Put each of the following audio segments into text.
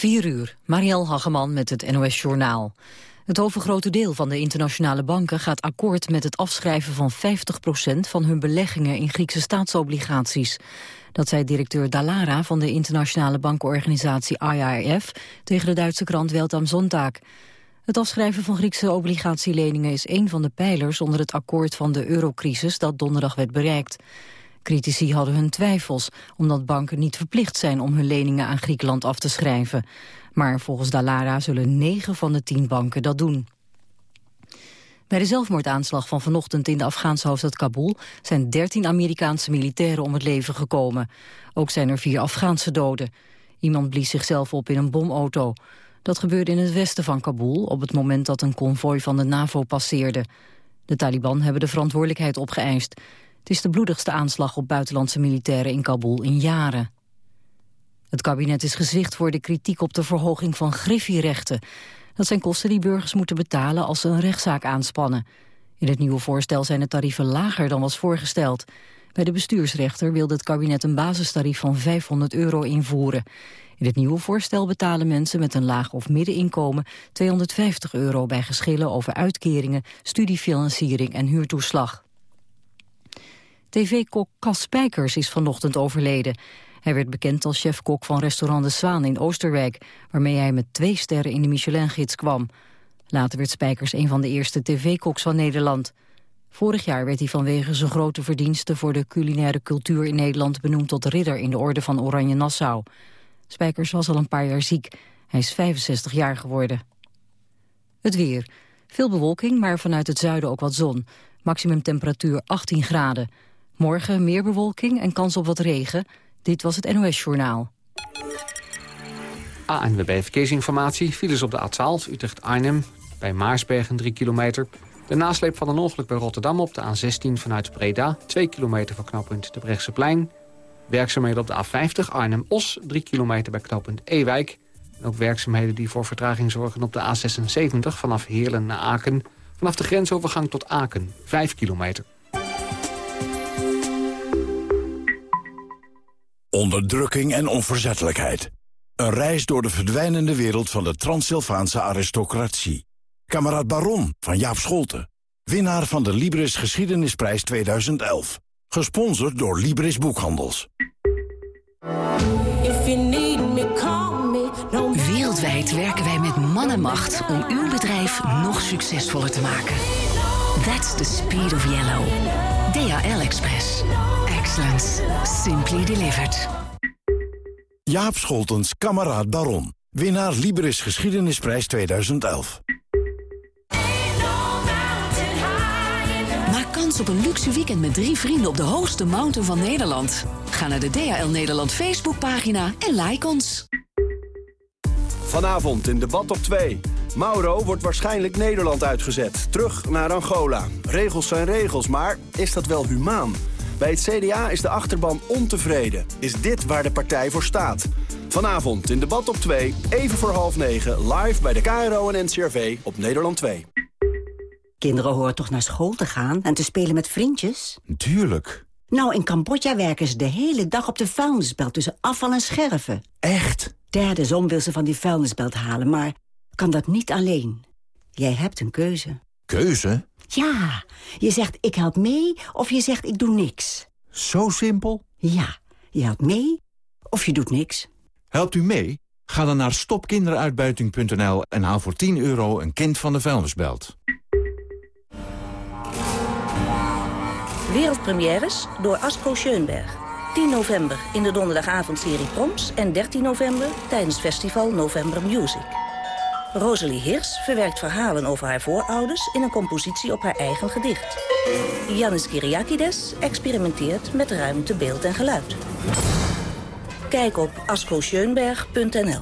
4 uur, Marielle Hageman met het NOS Journaal. Het overgrote deel van de internationale banken gaat akkoord met het afschrijven van 50% van hun beleggingen in Griekse staatsobligaties. Dat zei directeur Dallara van de internationale bankenorganisatie IIF tegen de Duitse krant Welt am Sonntag. Het afschrijven van Griekse obligatieleningen is een van de pijlers onder het akkoord van de eurocrisis dat donderdag werd bereikt. Critici hadden hun twijfels, omdat banken niet verplicht zijn om hun leningen aan Griekenland af te schrijven. Maar volgens Dallara zullen negen van de tien banken dat doen. Bij de zelfmoordaanslag van vanochtend in de Afghaanse hoofdstad Kabul zijn 13 Amerikaanse militairen om het leven gekomen. Ook zijn er vier Afghaanse doden. Iemand blies zichzelf op in een bomauto. Dat gebeurde in het westen van Kabul op het moment dat een konvooi van de NAVO passeerde. De Taliban hebben de verantwoordelijkheid opgeëist. Is de bloedigste aanslag op buitenlandse militairen in Kabul in jaren. Het kabinet is gezicht voor de kritiek op de verhoging van griffierechten. Dat zijn kosten die burgers moeten betalen als ze een rechtszaak aanspannen. In het nieuwe voorstel zijn de tarieven lager dan was voorgesteld. Bij de bestuursrechter wilde het kabinet een basistarief van 500 euro invoeren. In het nieuwe voorstel betalen mensen met een laag of middeninkomen 250 euro bij geschillen over uitkeringen, studiefinanciering en huurtoeslag. TV-kok Cas Spijkers is vanochtend overleden. Hij werd bekend als chefkok van restaurant De Zwaan in Oosterwijk... waarmee hij met twee sterren in de Michelin-gids kwam. Later werd Spijkers een van de eerste tv-koks van Nederland. Vorig jaar werd hij vanwege zijn grote verdiensten... voor de culinaire cultuur in Nederland benoemd tot ridder... in de orde van Oranje Nassau. Spijkers was al een paar jaar ziek. Hij is 65 jaar geworden. Het weer. Veel bewolking, maar vanuit het zuiden ook wat zon. Maximum temperatuur 18 graden. Morgen meer bewolking en kans op wat regen. Dit was het NOS Journaal. ANWB Verkeersinformatie. Files op de A12 Utrecht-Arnhem. Bij Maarsbergen 3 kilometer. De nasleep van een ongeluk bij Rotterdam op de A16 vanuit Breda. 2 kilometer van knooppunt de Brechtseplein. Werkzaamheden op de A50 Arnhem-Os. 3 kilometer bij knooppunt Ewijk. En ook werkzaamheden die voor vertraging zorgen op de A76 vanaf Heerlen naar Aken. Vanaf de grensovergang tot Aken. 5 kilometer. Onderdrukking en onverzettelijkheid. Een reis door de verdwijnende wereld van de Transsylvaanse aristocratie. Kameraad Baron van Jaap Scholten. Winnaar van de Libris Geschiedenisprijs 2011. Gesponsord door Libris Boekhandels. Wereldwijd werken wij met man en macht om uw bedrijf nog succesvoller te maken. That's the speed of yellow. DHL Express. Excellence. Simply delivered. Jaap Scholtens, kameraad Baron. Winnaar Libris Geschiedenisprijs 2011. Maak kans op een luxe weekend met drie vrienden op de hoogste mountain van Nederland. Ga naar de DHL Nederland Facebookpagina en like ons. Vanavond in debat op 2. Mauro wordt waarschijnlijk Nederland uitgezet. Terug naar Angola. Regels zijn regels, maar is dat wel humaan? Bij het CDA is de achterban ontevreden. Is dit waar de partij voor staat? Vanavond in debat op 2, even voor half 9, live bij de KRO en NCRV op Nederland 2. Kinderen horen toch naar school te gaan en te spelen met vriendjes? Tuurlijk. Nou, in Cambodja werken ze de hele dag op de vuilnisbelt tussen afval en scherven. Echt? Derde zon wil ze van die vuilnisbelt halen, maar kan dat niet alleen. Jij hebt een keuze. Keuze? Ja, je zegt ik help mee of je zegt ik doe niks. Zo simpel? Ja, je helpt mee of je doet niks. Helpt u mee? Ga dan naar stopkinderuitbuiting.nl en haal voor 10 euro een kind van de vuilnisbelt. Wereldpremières door Asko Schoenberg. 10 november in de donderdagavondserie Proms en 13 november tijdens festival November Music. Rosalie Hirs verwerkt verhalen over haar voorouders in een compositie op haar eigen gedicht. Janis Kyriakides experimenteert met ruimte, beeld en geluid. Kijk op ascoscheunberg.nl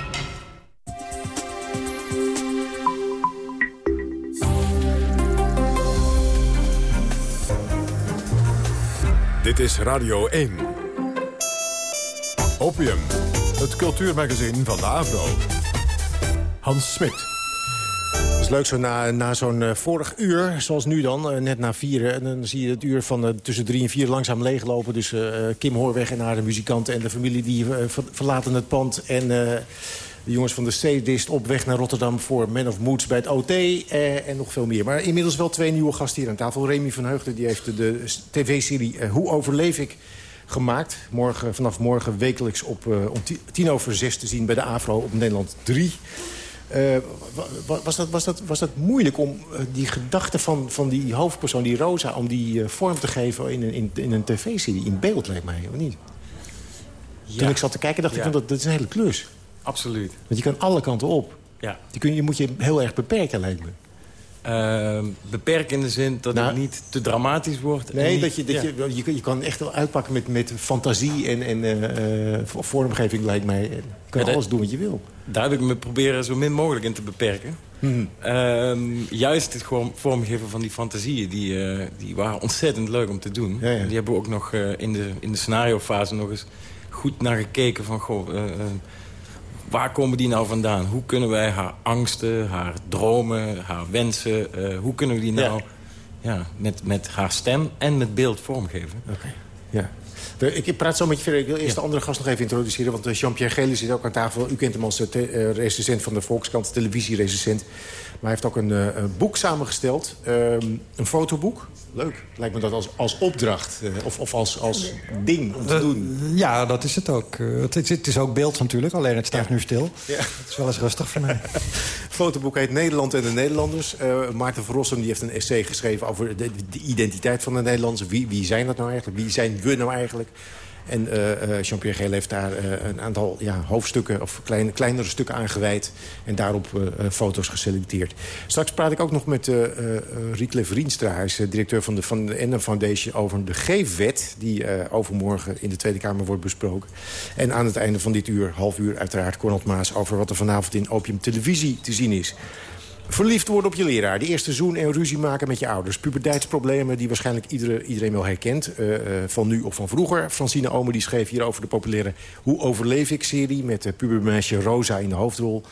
Dit is Radio 1. Opium, het cultuurmagazin van de Avro. Hans Smit. Het is leuk zo na, na zo'n uh, vorig uur, zoals nu dan, uh, net na vieren. En dan zie je het uur van uh, tussen drie en vier langzaam leeglopen. Dus Kim Hoorweg en haar de muzikanten en de familie die ver, verlaten het pand. En de jongens van de C-dist op weg naar Rotterdam... voor Man of Moods bij het OT eh, en nog veel meer. Maar inmiddels wel twee nieuwe gasten hier aan tafel. Remy van Heugden die heeft de tv-serie eh, Hoe overleef ik gemaakt. Morgen, vanaf morgen wekelijks op, uh, om tien over zes te zien bij de AVRO op Nederland 3. Uh, was, dat, was, dat, was dat moeilijk om uh, die gedachte van, van die hoofdpersoon, die Rosa... om die uh, vorm te geven in een, in, in een tv-serie, in beeld, lijkt mij, of niet? Ja. Toen ik zat te kijken, dacht ja. ik, dat, dat is een hele klus. Absoluut. Want je kan alle kanten op. Ja. Die kun, je moet je heel erg beperken, lijkt me. Uh, beperken in de zin dat nou, het niet te dramatisch wordt. Nee, niet, dat je, dat ja. je, je, je, kan echt wel uitpakken met, met fantasie en, en uh, vormgeving, lijkt mij. Je kan ja, alles dat, doen wat je wil. Daar heb ik me proberen zo min mogelijk in te beperken. Hmm. Uh, juist het vormgeven van die fantasieën, die, uh, die waren ontzettend leuk om te doen. Ja. Die hebben we ook nog in, de, in de scenariofase nog eens goed naar gekeken van... Goh, waar komen die nou vandaan? Hoe kunnen wij haar angsten, haar dromen, haar wensen... Uh, hoe kunnen we die nou ja. ja. met, met haar stem en met beeld vormgeven? Oké, okay. ja. Ik praat zo met je verder. Ik wil eerst ja. de andere gast nog even introduceren. Want Jean-Pierre Gele zit ook aan tafel. U kent hem als uh, recensent van de Volkskrant, televisierecensent. Maar hij heeft ook een, uh, een boek samengesteld. Uh, een fotoboek. Leuk. Lijkt me dat als, als opdracht. Uh, of of als, als ding om te doen. Ja, dat is het ook. Het, het, het, is ook beeld natuurlijk. Alleen het staat ja. nu stil. Ja. Het is wel eens rustig voor mij. fotoboek heet Nederland en de Nederlanders. Maarten Verrossum die heeft een essay geschreven over de, de, identiteit van de Nederlanders. Wie, wie zijn dat nou eigenlijk? Wie zijn we nou eigenlijk? En uh, uh, Jean-Pierre Geel heeft daar uh, een aantal ja, hoofdstukken of kleine, kleinere stukken aangeweid. En daarop foto's geselecteerd. Straks praat ik ook nog met Riekle Rienstra. Hij is directeur van de, van de Foundation over de G-wet. Die overmorgen in de Tweede Kamer wordt besproken. En aan het einde van dit uur, half uur uiteraard, Cornel Maas... over wat er vanavond in Opium Televisie te zien is. Verliefd worden op je leraar. De eerste zoen en ruzie maken met je ouders. Puberteitsproblemen die waarschijnlijk iedereen, iedereen wel herkent. Uh, uh, van nu of van vroeger. Francine Omen die schreef hier over de populaire Hoe overleef ik-serie... met de pubermeisje Rosa in de hoofdrol.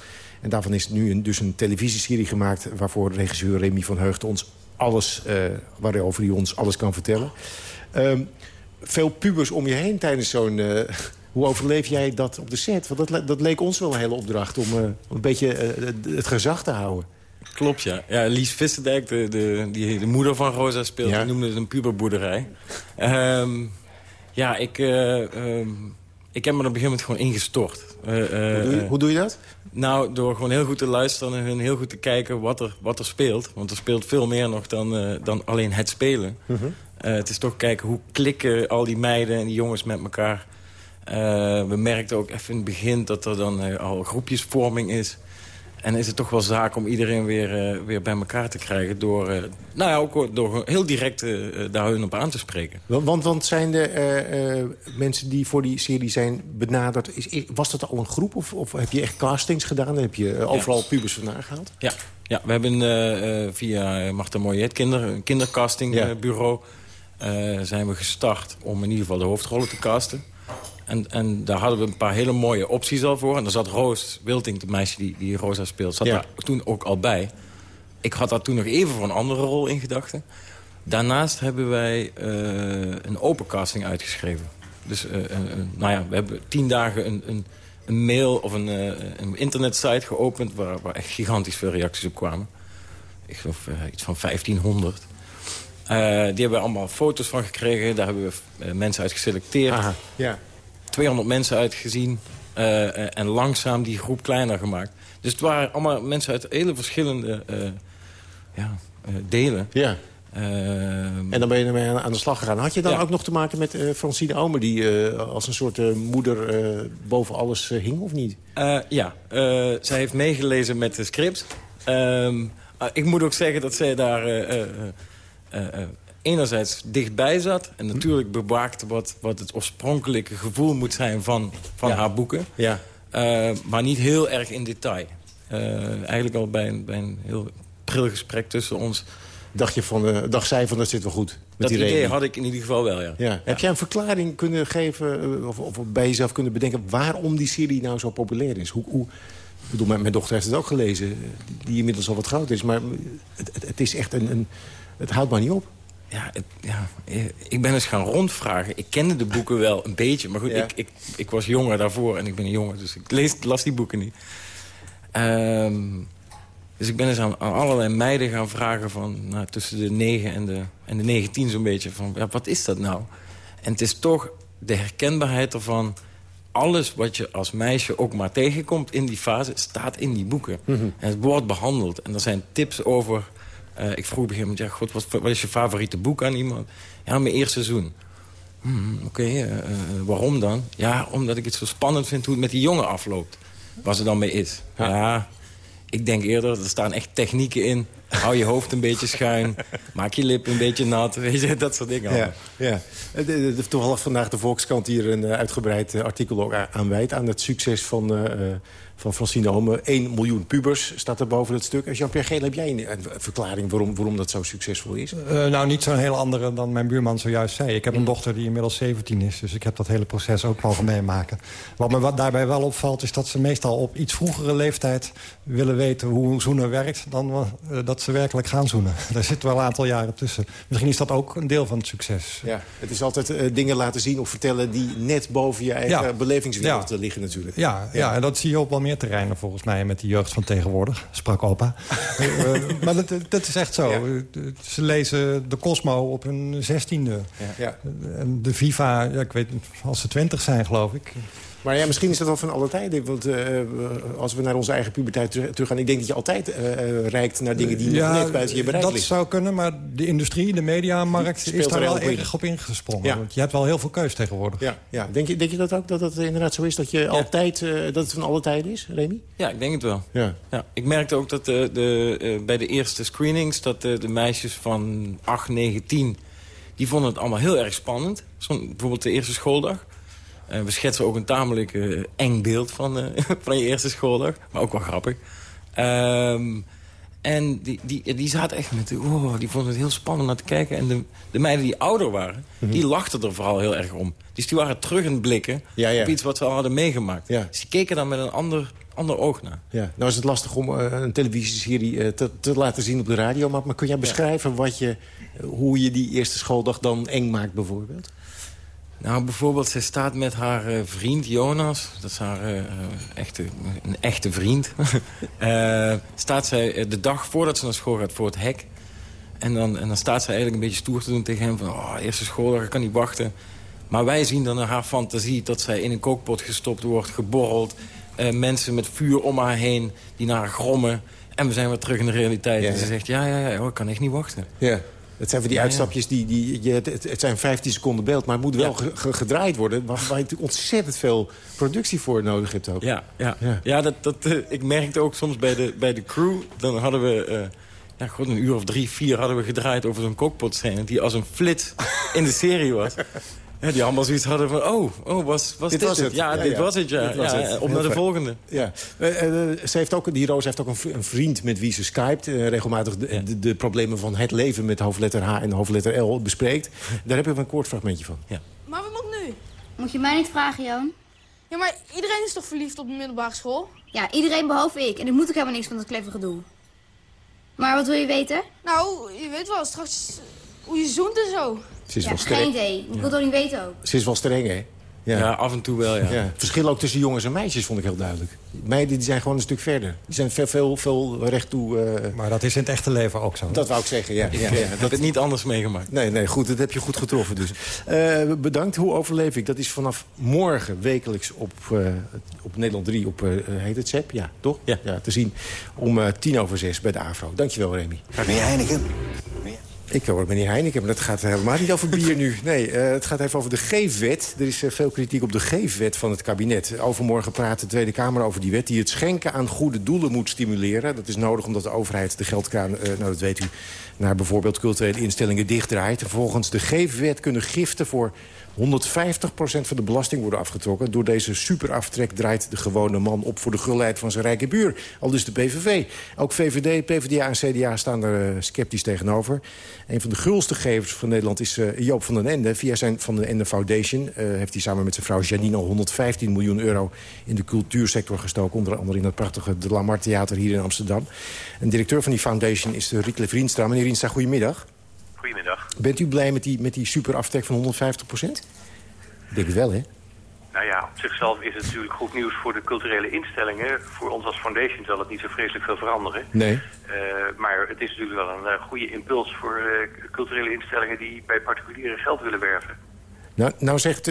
En daarvan is nu een, dus een televisieserie gemaakt... waarvoor regisseur Remy van Heugden ons alles, uh, waarover hij ons alles kan vertellen. Um, veel pubers om je heen tijdens zo'n... Hoe overleef jij dat op de set? Want dat, dat leek ons wel een hele opdracht om een beetje het gezag te houden. Klopt, ja. ja Lies Visserdijk, de, de, die de moeder van Rosa speelt, ja. die noemde het een puberboerderij. Um, ja, ik, uh, um, ik heb me er op een gegeven moment gewoon ingestort. Uh, uh, hoe, doe je, hoe doe je dat? Nou, door gewoon heel goed te luisteren en heel goed te kijken wat er, wat er speelt. Want er speelt veel meer nog dan, dan alleen het spelen. -huh. het is toch kijken hoe klikken al die meiden en die jongens met elkaar. we merkten ook even in het begin dat er dan al groepjesvorming is. En is het toch wel zaak om iedereen weer, uh, weer bij elkaar te krijgen... door, uh, nou ja, ook door heel direct uh, daar hun op aan te spreken. Want, want zijn de mensen die voor die serie zijn benaderd... Is, was dat al een groep of, of heb je echt castings gedaan? Heb je overal ja. pubers vandaan gehaald? Ja, ja we hebben via Marta Mooie het kinder, kindercastingbureau... Ja. zijn we gestart om in ieder geval de hoofdrollen te casten... En, en daar hadden we een paar hele mooie opties al voor. En daar zat Roos Wilting, de meisje die, die Rosa speelt, zat ja. daar toen ook al bij. Ik had daar toen nog even voor een andere rol in gedachten. Daarnaast hebben wij uh, een open casting uitgeschreven. Dus uh, uh, nou ja, we hebben tien dagen een, een, een mail of een, een internetsite geopend... Waar, waar, echt gigantisch veel reacties op kwamen. Ik geloof iets van 1500. die hebben we allemaal foto's van gekregen. Daar hebben we mensen uit geselecteerd. Aha, ja. 200 mensen uitgezien uh, en langzaam die groep kleiner gemaakt. Dus het waren allemaal mensen uit hele verschillende uh, ja, delen. Ja. en dan ben je ermee aan de slag gegaan. Had je dan ja. ook nog te maken met Francine Omer... die als een soort moeder boven alles hing, of niet? ja, zij heeft meegelezen met de script. Ehm, ik moet ook zeggen dat zij daar enerzijds dichtbij zat... en natuurlijk bewaakte wat, wat het oorspronkelijke gevoel moet zijn van, van ja. haar boeken. Ja. Uh, maar niet heel erg in detail. Uh, eigenlijk al bij een, bij een heel pril gesprek tussen ons... Dacht, je van, uh, dacht zij van dat zit wel goed? Met dat die idee reden. had ik in ieder geval wel, ja. ja. Heb jij een verklaring kunnen geven... Of, of, bij jezelf kunnen bedenken... waarom die serie nou zo populair is? Hoe, hoe, ik bedoel, mijn, mijn dochter heeft het ook gelezen... die inmiddels al wat groter is. Maar het, het, het is echt een, een... Het houdt maar niet op. Ja, het, ja, ik ben eens gaan rondvragen. Ik kende de boeken wel een beetje. Maar goed, ik, ik, ik was jonger daarvoor en ik ben een jongen. Dus ik lees, las die boeken niet. Ehm, dus ik ben eens aan, allerlei meiden gaan vragen... van nou, tussen de 9 en de, en de 19 zo'n beetje. Van, ja, wat is dat nou? En het is toch de herkenbaarheid ervan... alles wat je als meisje ook maar tegenkomt in die fase... staat in die boeken. Mhm. En het wordt behandeld. En er zijn tips over... Uh, ik vroeg op een gegeven moment... Ja, God, wat, wat, is je favoriete boek aan iemand? Ja, mijn eerste seizoen. Hmm, Oké, okay, uh, eh, waarom dan? Ja, omdat ik het zo spannend vind hoe het met die jongen afloopt. Waar ze dan mee is. ja ik denk eerder, er staan echt technieken in. Hou je hoofd een beetje schuin. Maak je lip een beetje nat. Weet je, dat soort dingen. Ja, ja. Toevallig vandaag de Volkskrant hier een eh, uitgebreid eh, artikel aan wijt... aan het succes van uh, van Francine Ome. 1 miljoen pubers staat er boven het stuk. Jean-Pierre Geel, heb jij een, verklaring waarom, waarom dat zo succesvol is? Uh, nou, niet zo'n heel andere dan mijn buurman zojuist zei. Ik heb een dochter die inmiddels 17 is, dus ik heb dat hele proces ook mogen meemaken. Wat me wat daarbij wel opvalt, is dat ze meestal op iets vroegere leeftijd willen weten hoe zoenen werkt... dan uh, dat ze werkelijk gaan zoenen. Daar zit wel een aantal jaren tussen. Misschien is dat ook een deel van het succes. Ja, het is altijd uh, dingen laten zien of vertellen... die net boven je eigen ja. belevingswereld ja. liggen natuurlijk. Ja, ja. ja, en dat zie je op wel meer terreinen volgens mij met de jeugd van tegenwoordig. Sprak opa. uh, maar dat, dat, is echt zo. Ze lezen de Cosmo op hun zestiende. Ja. En de ja, ik weet als ze twintig zijn geloof ik. Maar ja, misschien is dat wel van alle tijden. Want uh, als we naar onze eigen puberteit terug, gaan... ik denk dat je altijd uh, reikt naar dingen die ja, net buiten je bereik dat zou kunnen, maar de industrie, de mediamarkt... is daar wel erg op ingesprongen. Ja. Want je hebt wel heel veel keus tegenwoordig. Ja, ja. Denk, je, denk je dat ook, dat het inderdaad zo is? Dat, je altijd, dat het van alle tijden is, Remy? Ja, ik denk het wel. Ja. Ja. Ik merkte ook dat de, de, bij de eerste screenings... dat de, de meisjes van 8, 9, 10... die vonden het allemaal heel erg spannend. Zo, bijvoorbeeld de eerste schooldag. Uh, we schetsen ook een tamelijk uh, eng beeld van, uh, van je eerste schooldag. Maar ook wel grappig. Um, en die, die, die zaten echt met... Oh, die vonden het heel spannend naar te kijken. En de, de meiden die ouder waren, mm -hmm. die lachten er vooral heel erg om. Dus die waren terug aan het blikken ja, ja. op iets wat ze al hadden meegemaakt. Ja. Dus die keken dan met een ander, ander oog naar. Ja. Nou is het lastig om een televisieserie te, te, laten zien op de radio. Maar, maar kun jij beschrijven wat je, hoe je die eerste schooldag dan eng maakt bijvoorbeeld? Nou, bijvoorbeeld, zij staat met haar uh, vriend Jonas. Dat is haar uh, echte, een echte vriend. uh, staat zij de dag voordat ze naar school gaat voor het hek. En dan, en dan staat zij eigenlijk een beetje stoer te doen tegen hem. Van, oh, eerste schooldag, ik kan niet wachten. Maar wij zien dan in haar fantasie dat zij in een kookpot gestopt wordt, geborreld. mensen met vuur om haar heen die naar haar grommen. En we zijn weer terug in de realiteit. Ja, En ze zegt, ja, ja, ja, ik kan echt niet wachten. Ja. Het zijn van die uitstapjes, die, die, je, het, het, zijn 15 seconden beeld... maar het moet wel ja. gedraaid worden... Waar, waar, je ontzettend veel productie voor nodig hebt ook. Ja, ja. ja. ja dat, dat, uh, ik merkte ook soms bij de, bij de crew... dan hadden we... Uh, ja, goed, een uur of drie, vier hadden we gedraaid over zo'n cockpot-scène... die als een flits in de serie was. Ja, die allemaal zoiets hadden van, oh, oh was, was dit, was het? Ja, dit was het, ja. Was het. Op naar de volgende. Ja. Uh, uh, ze heeft ook, die Roos heeft ook een, een vriend met wie ze skypt. Uh, regelmatig de, de, de, problemen van het leven met hoofdletter H en hoofdletter L bespreekt. Daar hebben we een kort fragmentje van. Ja. Maar wat moet nu? Moet je mij niet vragen, Joon? Ja, maar iedereen is toch verliefd op de middelbare school? Ja, iedereen behalve ik. En ik moet ook helemaal niks van dat clever gedoe. Maar wat wil je weten? Nou, je weet wel, straks hoe je zoent en zo. Ze is ja, wel streng. geen idee. Ik wil het niet weten ook. Ze is wel streng, hè? Ja. ja. af en toe wel, ja. ja. Verschil ook tussen jongens en meisjes vond ik heel duidelijk. Meiden die zijn gewoon een stuk verder. Die zijn veel, veel, veel recht toe... Uh... Maar dat is in het echte leven ook zo. Dat wou ik zeggen, ja. ja, ja. Dat het niet anders meegemaakt. Nee, nee, goed. Dat heb je goed getroffen dus. Uh, bedankt. Hoe overleef ik? Dat is vanaf morgen wekelijks op, uh, op Nederland 3 op, heet het ZEP? Ja, toch? Ja. ja te zien om tien over zes bij de AVRO. Dankjewel, Remy. Meneer Heineken. Ik hoor meneer Heineken, maar dat gaat helemaal niet over bier nu. Nee, uh, het gaat even over de geefwet. Er is uh, veel kritiek op de geefwet van het kabinet. Overmorgen praat de Tweede Kamer over die wet... die het schenken aan goede doelen moet stimuleren. Dat is nodig omdat de overheid de geldkraan, uh, nou dat weet u... naar bijvoorbeeld culturele instellingen dichtdraait. Volgens de geefwet kunnen giften voor 150% van de belasting worden afgetrokken. Door deze superaftrek draait de gewone man op voor de gulheid van zijn rijke buur. Al dus de PVV. Ook VVD, PvdA en CDA staan er uh, sceptisch tegenover. Een van de gulste gevers van Nederland is uh, Joop van den Ende. Via zijn Van den Ende Foundation uh, heeft hij samen met zijn vrouw Janine al 115 miljoen euro in de cultuursector gestoken. Onder andere in het prachtige De Lamar Theater hier in Amsterdam. En directeur van die foundation is Riekle Vrienstra. Meneer Vrienstra, goedemiddag. Goedemiddag. Bent u blij met die, met die superaftrek van 150 procent? Denk het wel, hè? Nou ja, op zichzelf is het natuurlijk goed nieuws voor de culturele instellingen. Voor ons als foundation zal het niet zo vreselijk veel veranderen. Nee. Uh, maar het is natuurlijk wel een uh, goede impuls voor uh, culturele instellingen die bij particulieren geld willen werven. Nou, nou zegt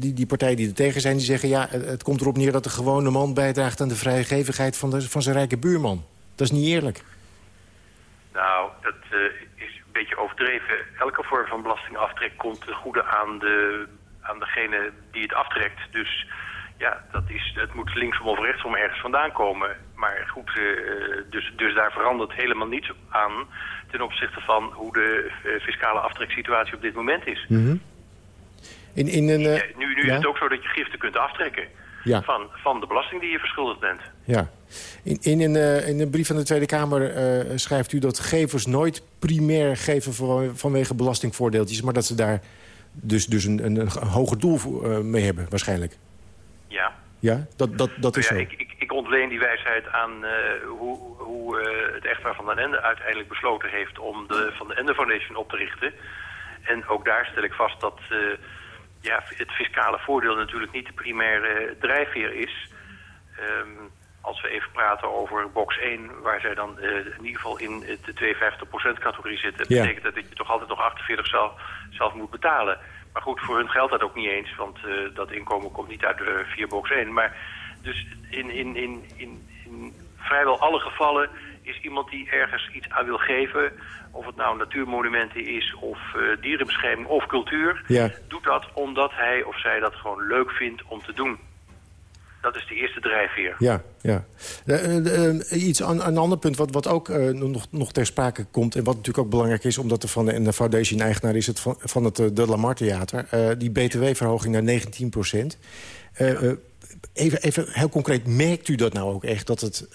die, die partijen die er tegen zijn, die zeggen... ja, het komt erop neer dat de gewone man bijdraagt aan de vrijgevigheid van, de, van zijn rijke buurman. Dat is niet eerlijk. Nou, dat een beetje overdreven. Elke vorm van belastingaftrek komt ten goede aan de aan degene die het aftrekt. Dus ja, dat is, het moet linksom of rechtsom ergens vandaan komen. Maar goed, uh, dus, dus daar verandert helemaal niets aan ten opzichte van hoe de uh, fiscale aftreksituatie op dit moment is. Mm -hmm. in, in een, uh, nu nu ja? is het ook zo dat je giften kunt aftrekken ja. van, van de belasting die je verschuldigd bent. Ja. In, in, een, in een brief van de Tweede Kamer schrijft u dat gevers nooit primair geven vanwege belastingvoordeeltjes... maar dat ze daar dus, dus een, een, een hoger doel uh, mee hebben, waarschijnlijk. Ja. Ja, dat, dat, dat is ja, zo. Ik, ik, ik ontleen die wijsheid aan hoe, hoe het echtpaar van den Ende uiteindelijk besloten heeft... om de Van de Ende Foundation op te richten. En ook daar stel ik vast dat ja, het fiscale voordeel natuurlijk niet de primaire drijfveer is... Um, als we even praten over box 1, waar zij dan uh, in ieder geval in de 52% categorie zitten, Ja. betekent dat dat je toch altijd nog 48 zelf, zelf moet betalen. Maar goed, voor hun geldt dat ook niet eens, want uh, dat inkomen komt niet uit de 4 box 1. Maar dus in, in, in, in, in vrijwel alle gevallen is iemand die ergens iets aan wil geven, of het nou natuurmonumenten is, of uh, dierenbescherming of cultuur, Ja. doet dat omdat hij of zij dat gewoon leuk vindt om te doen. Dat is de eerste drijfveer. Ja, ja. Uh, uh, iets aan, een ander punt wat, wat ook nog, nog ter sprake komt... en wat natuurlijk ook belangrijk is... omdat er van de, en de foundation eigenaar is het van, van het De Lamar Theater... die btw-verhoging naar 19 procent. Even, even heel concreet, merkt u dat nou ook echt... dat het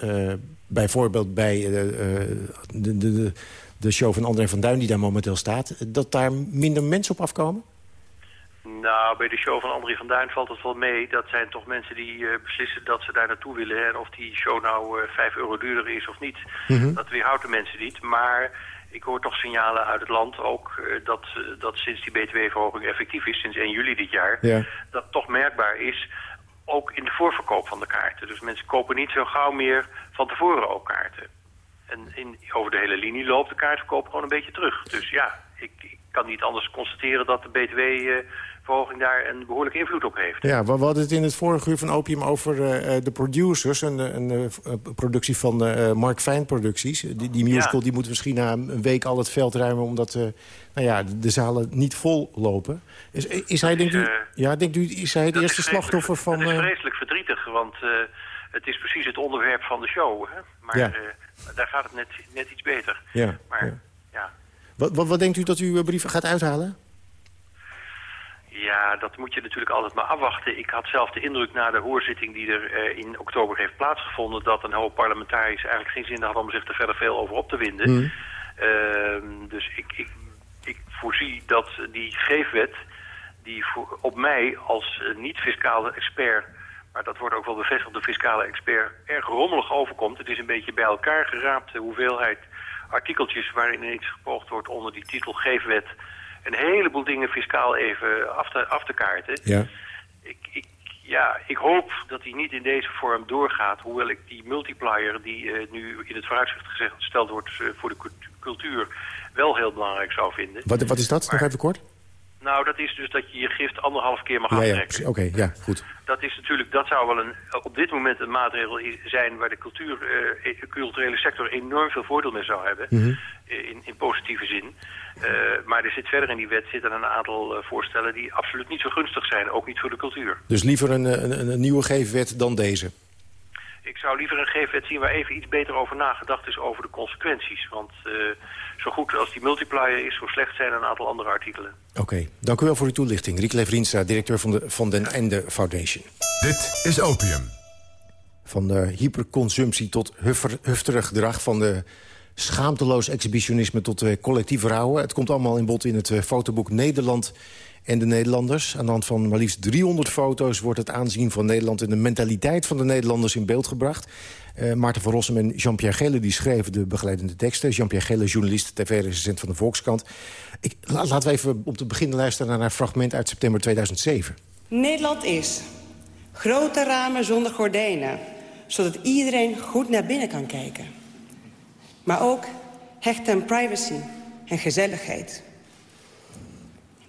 bijvoorbeeld bij de, de, de, de show van André van Duin... die daar momenteel staat... dat daar minder mensen op afkomen? Nou, bij de show van André van Duin valt het wel mee. Dat zijn toch mensen die uh, beslissen dat ze daar naartoe willen. En of die show nou uh, 5 euro duurder is of niet, mm -hmm. dat weerhoudt de mensen niet. Maar ik hoor toch signalen uit het land ook uh, dat, dat sinds die btw-verhoging effectief is, sinds 1 juli dit jaar, ja. dat toch merkbaar is, ook in de voorverkoop van de kaarten. Dus mensen kopen niet zo gauw meer van tevoren ook kaarten. En in, over de hele linie loopt de kaartverkoop gewoon een beetje terug. Dus ja, ik, ik kan niet anders constateren dat de btw daar een behoorlijke invloed op heeft. Ja, we hadden het in het vorige uur van Opium over uh, de producers. Een, een productie van uh, Mark Fijn Producties. Die, die musical Ja. die moet misschien na een week al het veld ruimen... omdat uh, nou ja, de, de zalen niet vol lopen. Is, is hij, denkt u, ja, denkt u, is hij het eerste is slachtoffer van... Dat is vreselijk verdrietig, want het is precies het onderwerp van de show. Hè? Maar Ja. daar gaat het net, net iets beter. Ja, Maar ja. ja. Wat, wat, wat denkt u dat u uw brief gaat uithalen? Ja, dat moet je natuurlijk altijd maar afwachten. Ik had zelf de indruk na de hoorzitting die er eh, in oktober heeft plaatsgevonden... dat een hoop parlementariërs eigenlijk geen zin hadden om zich er verder veel over op te winden. Mhm. Ehm, dus ik, ik, ik voorzie dat die geefwet, die voor, op mij als eh, niet-fiscale expert... maar dat wordt ook wel bevestigd door fiscale expert... erg rommelig overkomt. Het is een beetje bij elkaar geraapt de hoeveelheid artikeltjes... waarin iets gepoogd wordt onder die titel geefwet een heleboel dingen fiscaal even af te, af te kaarten. Ja. Ik, ik, ja, ik hoop dat die niet in deze vorm doorgaat. Hoewel ik die multiplier die uh, nu in het vooruitzicht gezegd, gesteld wordt uh, voor de cultuur wel heel belangrijk zou vinden. Wat, wat is dat? Maar, Nog even kort. Nou, dat is dus dat je je gift anderhalf keer mag ja, aftrekken. Ja, Oké, okay, ja, goed. Dat is natuurlijk, dat zou wel een, op dit moment een maatregel zijn waar de cultuur, uh, culturele sector enorm veel voordeel mee zou hebben. Mm -hmm. in, in positieve zin. Uh, maar er zit verder in die wet zitten een aantal voorstellen die absoluut niet zo gunstig zijn. Ook niet voor de cultuur. Dus liever een, een, een nieuwe geefwet dan deze? Ik zou liever een geefwet zien waar even iets beter over nagedacht is over de consequenties. Want uh, zo goed als die multiplier is, zo slecht zijn een aantal andere artikelen. Oké, okay. dank u wel voor uw toelichting. Riek Levrienstra, directeur van de Van den Ende Foundation. Dit is Opium. Van de hyperconsumptie tot hufter, hufterig gedrag van de schaamteloos exhibitionisme tot uh, collectief rouwen. Het komt allemaal in bod in het uh, fotoboek Nederland en de Nederlanders. Aan de hand van maar liefst 300 foto's wordt het aanzien van Nederland... en de mentaliteit van de Nederlanders in beeld gebracht. Uh, Maarten van Rossum en Jean-Pierre Gelle die schreven de begeleidende teksten. Jean-Pierre Gelle, journalist, tv-recensent van de Volkskrant. Ik, la, laten we even om te beginnen luisteren naar een fragment uit september 2007. Nederland is grote ramen zonder gordijnen... zodat iedereen goed naar binnen kan kijken. Maar ook hecht aan privacy en gezelligheid.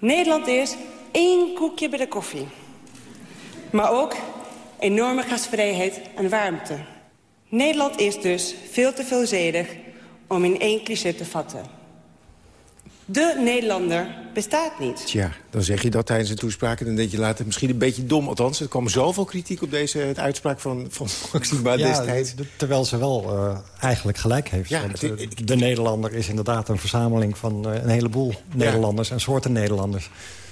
Nederland is één koekje bij de koffie. Maar ook enorme gastvrijheid en warmte. Nederland is dus veel te veelzijdig om in één cliché te vatten. De Nederlander bestaat niet. Tja, dan zeg je dat tijdens een toespraak... en dan denk je later misschien een beetje dom. Althans, er kwam zoveel kritiek op deze uitspraak van, van Maxima ja, destijds. Terwijl ze wel uh, eigenlijk gelijk heeft. Ja, want, uh, de Nederlander is inderdaad een verzameling van uh, een heleboel Nederlanders... en soorten Nederlanders.